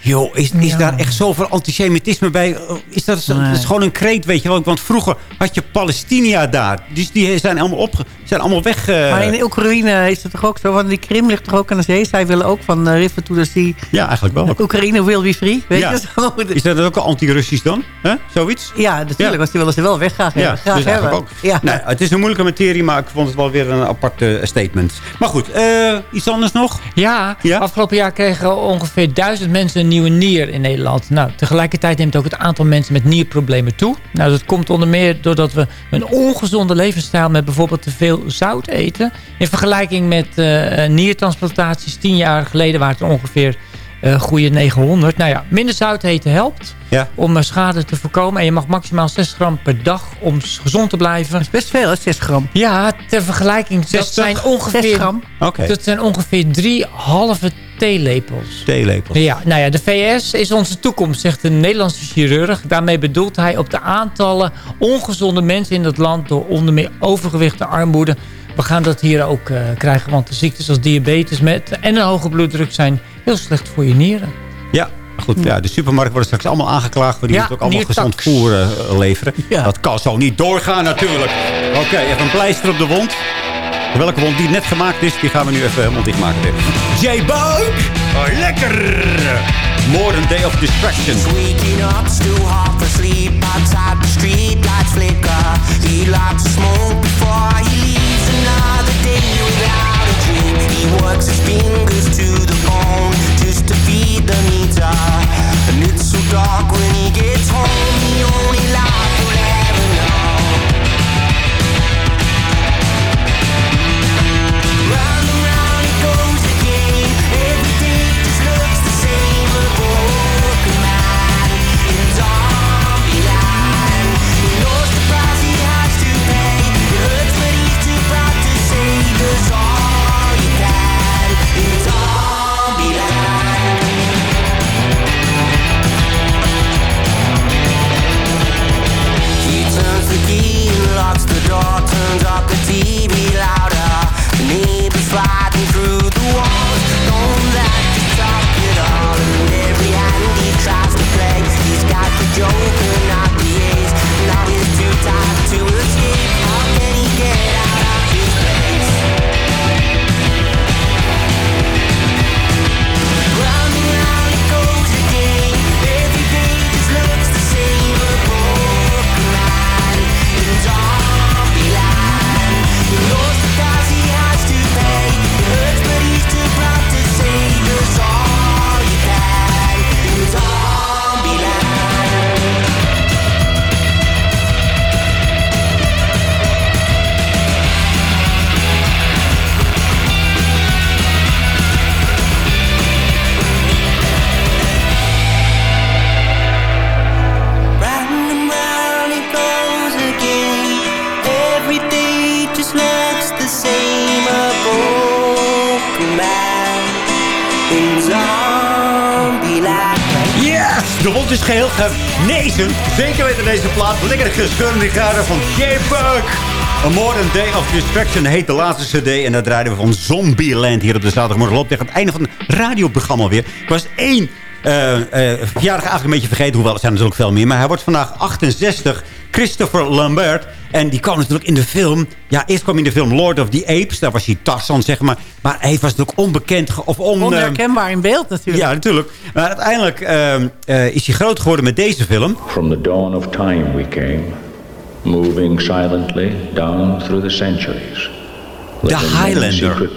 Joh, is, is daar echt zoveel antisemitisme bij? Is dat, Nee. dat is gewoon een kreet, weet je wel. Want vroeger had je Palestinia daar. Dus die zijn allemaal, op, zijn allemaal weg... eh, Maar in Oekraïne is het toch ook zo? Want die Krim ligt toch ook aan de zee? Zij willen ook van uh, River to the Sea. Ja, eigenlijk wel. Oekraïne will be free. Weet Ja. je zo? Is dat ook al anti-Russisch dan? Hè? Zoiets? Ja, natuurlijk. Ja. Want die willen ze wel weg graag Ja, hebben. Graag dus hebben. eigenlijk ook. Ja. Nou, het is een moeilijke materie, maar ik vond het wel weer een apart eh, statement. Maar goed, eh, iets anders nog? Ja, afgelopen jaar kregen ongeveer duizend mensen een nieuwe nier in Nederland. Nou, tegelijkertijd neemt ook het aantal mensen met nierproblemen toe. Nou, dat komt onder meer doordat we een ongezonde levensstijl met bijvoorbeeld te veel zout eten. In vergelijking met eh, niertransplantaties tien jaar geleden waren het er ongeveer eh goede 900. Nou ja, minder zout eten helpt Ja. om schade te voorkomen. En je mag maximaal 6 gram per dag om gezond te blijven. Dat is best veel, hè, 6 gram. Ja, ter vergelijking, dat 60? zijn ongeveer, 6 gram. Oké. dat zijn ongeveer drie halve theelepels. Theelepels. Ja, nou ja, de VS is onze toekomst, zegt een Nederlandse chirurg. Daarmee bedoelt hij op de aantallen ongezonde mensen in het land... door onder meer overgewicht en armoede. We gaan dat hier ook eh, krijgen, want de ziektes als diabetes met en een hoge bloeddruk... zijn heel slecht voor je nieren. Ja, goed. Ja, de supermarkten worden straks allemaal aangeklaagd. Want die Ja, moeten ook allemaal gezond voer eh, leveren. Dat kan zo niet doorgaan natuurlijk. Oké, even een pleister op de wond. Welke wond die net gemaakt is, die gaan we nu even helemaal dichtmaken. J-Bug! Oh, lekker! Modern Day of Distraction. Waking up, still half asleep outside the street lights flicker. He likes to smoke before he leaves another day without a dream. He works his fingers to the bone just to feed the meter. And it's so dark when he gets De plaat. Lekker gescheurde garen van J-Buck. A Modern Day of Destruction heet de laatste cd. En dat draaiden we van Zombieland hier op de zaterdagmorgen. Loopt tegen het einde van het radioprogramma weer. Ik was één eh verjaardag eigenlijk een beetje vergeten. Hoewel er zijn natuurlijk veel meer. Maar hij wordt vandaag 68. Christopher Lambert. En die kwam natuurlijk in de film... Ja, eerst kwam hij in de film Lord of the Apes. Daar was hij Tarzan, zeg maar. Maar hij was natuurlijk onbekend of on, Onherkenbaar in beeld natuurlijk. ja, natuurlijk. Maar uiteindelijk eh, eh, is hij groot geworden met deze film. From the dawn of time we came, moving silently down through the centuries. Many Highlander.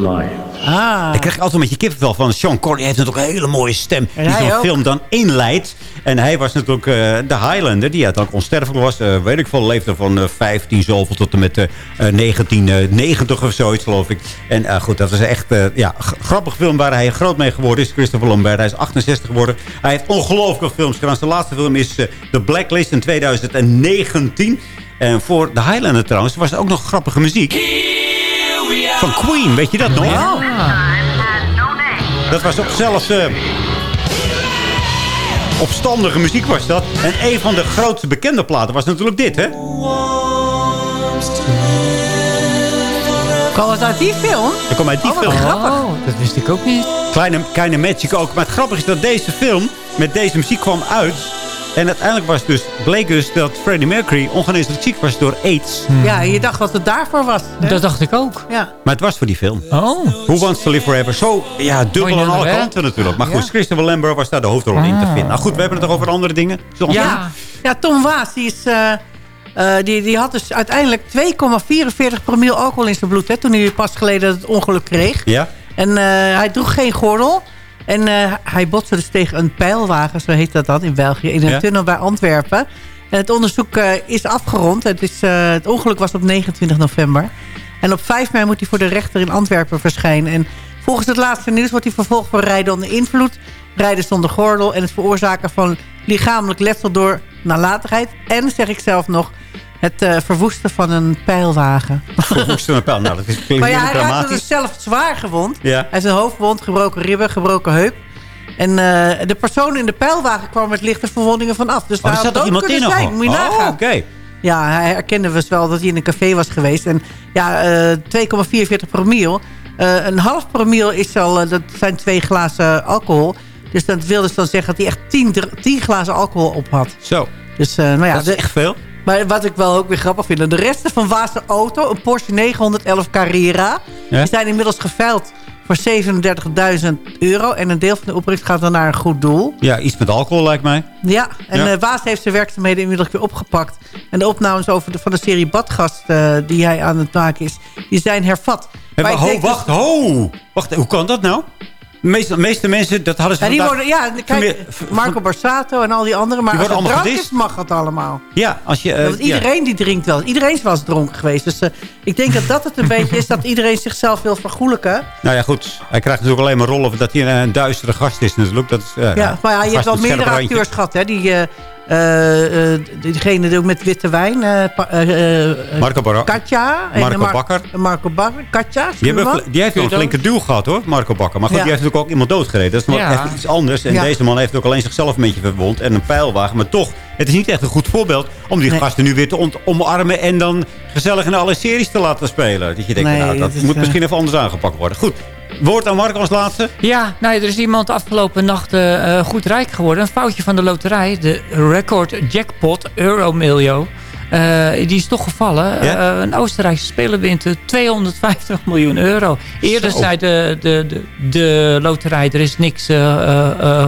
Ah. Daar krijg ik altijd een beetje kippenvel van. Sean Connery heeft natuurlijk een hele mooie stem. En die zo'n film dan inleidt. En hij was natuurlijk eh, de Highlander. Die uiteindelijk onsterfelijk was. eh, weet ik veel, leefde van eh, 15 zoveel tot en met eh, eh, 1990 of zoiets, geloof ik. En goed, dat was echt ja, grappig film waar hij groot mee geworden is. Christopher Lambert. Hij is 68 geworden. Hij heeft ongelooflijke films gedaan. Zijn laatste film is The Blacklist in 2019. En voor de Highlander trouwens was er ook nog grappige muziek. Van Queen, weet je dat nog? Dat was ook zelfs... eh, opstandige muziek was dat. En een van de grootste bekende platen was natuurlijk dit, hè? Kwam het uit die film? Dat kwam uit die Oh, film. grappig. dat wist ik ook niet. Kleine, kleine Magic ook. Maar het grappige is dat deze film met deze muziek kwam uit. En uiteindelijk was dus, bleek dus dat Freddie Mercury ongeneeslijk ziek was door AIDS. Ja, je dacht dat het daarvoor was. hè? Dat dacht ik ook. Ja. Maar het was voor die film. Oh. Who Wants to Live Forever? Zo, ja, dubbel aan alle kanten natuurlijk. Maar goed, Ja. Christopher Lambert was daar de hoofdrol in te Ah. vinden. Nou goed, we hebben het toch over andere dingen? Ja. ja, Tom Waas, die, is, eh, eh, die, die had dus uiteindelijk 2,44 promiel alcohol in zijn bloed... Hè, toen hij pas geleden het ongeluk kreeg. Ja? En eh, hij droeg geen gordel. En eh, hij botste dus tegen een pijlwagen, zo heet dat dan in België... in een Ja. tunnel bij Antwerpen. En het onderzoek eh, is afgerond. Het, is, eh, het ongeluk was op 29 november. En op 5 mei moet hij voor de rechter in Antwerpen verschijnen. En volgens het laatste nieuws wordt hij vervolgd voor rijden onder invloed... rijden zonder gordel en het veroorzaken van lichamelijk letsel door nalatigheid. En, zeg ik zelf nog, het eh, verwoesten van een pijlwagen. Verwoesten een pijl. Nou, dat is klinkt Maar ja, hij raakte dramatisch. dus zelf zwaar gewond. Ja. Hij heeft een hoofdwond, gebroken ribben, gebroken heup. En eh, de persoon in de pijlwagen kwam met lichte verwondingen vanaf. Dus Oh, er daar zat had dood iemand in nog? zijn. Moet je Oh, nagaan. Ja, hij herkende dus wel dat hij in een café was geweest. En ja, eh 2,44 promiel. Eh, een half promiel is al, dat zijn twee glazen alcohol. Dus dat wil dus dan zeggen dat hij echt 10, dr- 10 glazen alcohol op had. Zo, Dus nou ja, dat is echt veel. Maar wat ik wel ook weer grappig vind... de resten van Waas' auto, een Porsche 911 Carrera... Ja? die zijn inmiddels geveild voor 37.000 euro. En een deel van de opbrengst gaat dan naar een goed doel. Ja, iets met alcohol lijkt mij. Ja, en Ja. eh, Waas heeft zijn werkzaamheden inmiddels weer opgepakt. En de opnames over de, van de serie Badgast eh, die hij aan het maken is... die zijn hervat. En Maar ho, dus- wacht, ho! Wacht, hoe kan dat nou? De meeste, meeste mensen, dat hadden ze Ja, die vandaag- worden, ja, kijk, Marco Borsato en al die anderen. Maar Die als het drank is, mag het allemaal. Ja, als je... eh, Want iedereen die drinkt wel. Iedereen is wel eens dronken geweest. Dus eh, ik denk dat dat het een beetje is. Dat iedereen zichzelf wil vergoelijken. Nou ja, goed. Hij krijgt natuurlijk alleen maar rollen dat hij een, een duistere gast is natuurlijk. Dat is, eh, Ja, maar ja, je hebt wel meerdere acteurs gehad. Hè? Die, eh, eh, eh, diegene die ook met witte wijn. eh, Marco Barra- Katja. en Marco Mar- Bakker. Marco Bakker. Katja. Die, hebben, die heeft wel een flinke duw gehad hoor, Marco Bakker. Maar goed, Ja. die heeft natuurlijk ook iemand doodgereden. Dat is nog Ja. echt iets anders. En Ja. deze man heeft ook alleen zichzelf een beetje verwond. En een pijlwagen. Maar toch, het is niet echt een goed voorbeeld om die Nee. gasten nu weer te omarmen. En dan gezellig in alle series te laten spelen. Dat je denkt, Nee, nou, dat dat is, moet misschien even anders aangepakt worden. Goed, woord aan Marco als laatste. Ja, nou, er is iemand afgelopen nacht eh, eh, goed rijk geworden. Een foutje van de loterij. De record jackpot Euromiljo. Eh die is toch gevallen. Ja? Een Oostenrijkse speler wint eh, 250 miljoen euro. Eerder Zo. zei de, de, de, de loterij, er is niks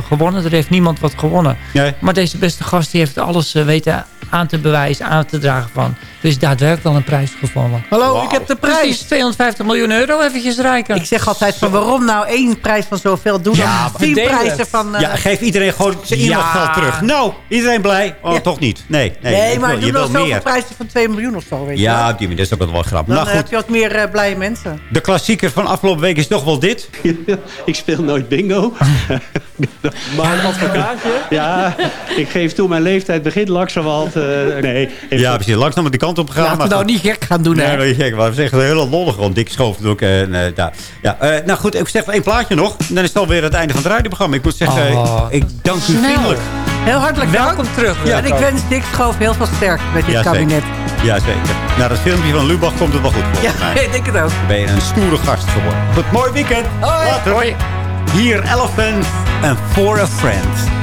gewonnen. Er heeft niemand wat gewonnen. Nee. Maar deze beste gast die heeft alles weten aan te bewijzen, aan te dragen van. Er is daadwerkelijk al een prijs gevonden. Hallo, ik heb de Dus prijs. is 250 miljoen euro eventjes rijken. Ik zeg altijd van waarom nou één prijs van zoveel doen Ja, dan maar tien prijzen van... eh, Ja, geef iedereen gewoon zijn Ja. inloggeld terug. Nou, iedereen blij? Oh, Ja. toch niet? Nee, nee. nee, maar wil- doe je dan wil zoveel meer. prijzen van 2 miljoen of zo, weet je Ja, wel. op die manier is ook wel wat grappig. Dan Nou eh, heb goed, je wat meer eh, blije mensen. de klassieker van afgelopen week is toch wel dit. ik speel nooit bingo. maar een advocaatje? Ja, ik geef toe, mijn leeftijd begint langzamerhand. eh nee, Ja, precies. Langzaam die kant op gegaan. Laten we nou niet gek gaan doen, Nee, hè. niet gek. Maar een hele lollig. Want Dick schoof het ook. En, eh, daar. Ja, eh, nou goed, ik zeg één plaatje nog. En dan is het alweer het einde van het radioprogramma. Ik moet zeggen, Oh. ik dank u Snel. vriendelijk Heel hartelijk dank. Welkom terug. Ja, en ik wens Dick Schoof heel veel sterkte met dit Ja, zeker. kabinet. Jazeker. Na dat filmpje van Lubach komt het wel goed Ja, mij. ik denk het ook. Dan ben je een stoere gast geworden. Goed, mooi weekend. Hoi. Later. Hoi. Hier Elephant en For a Friend.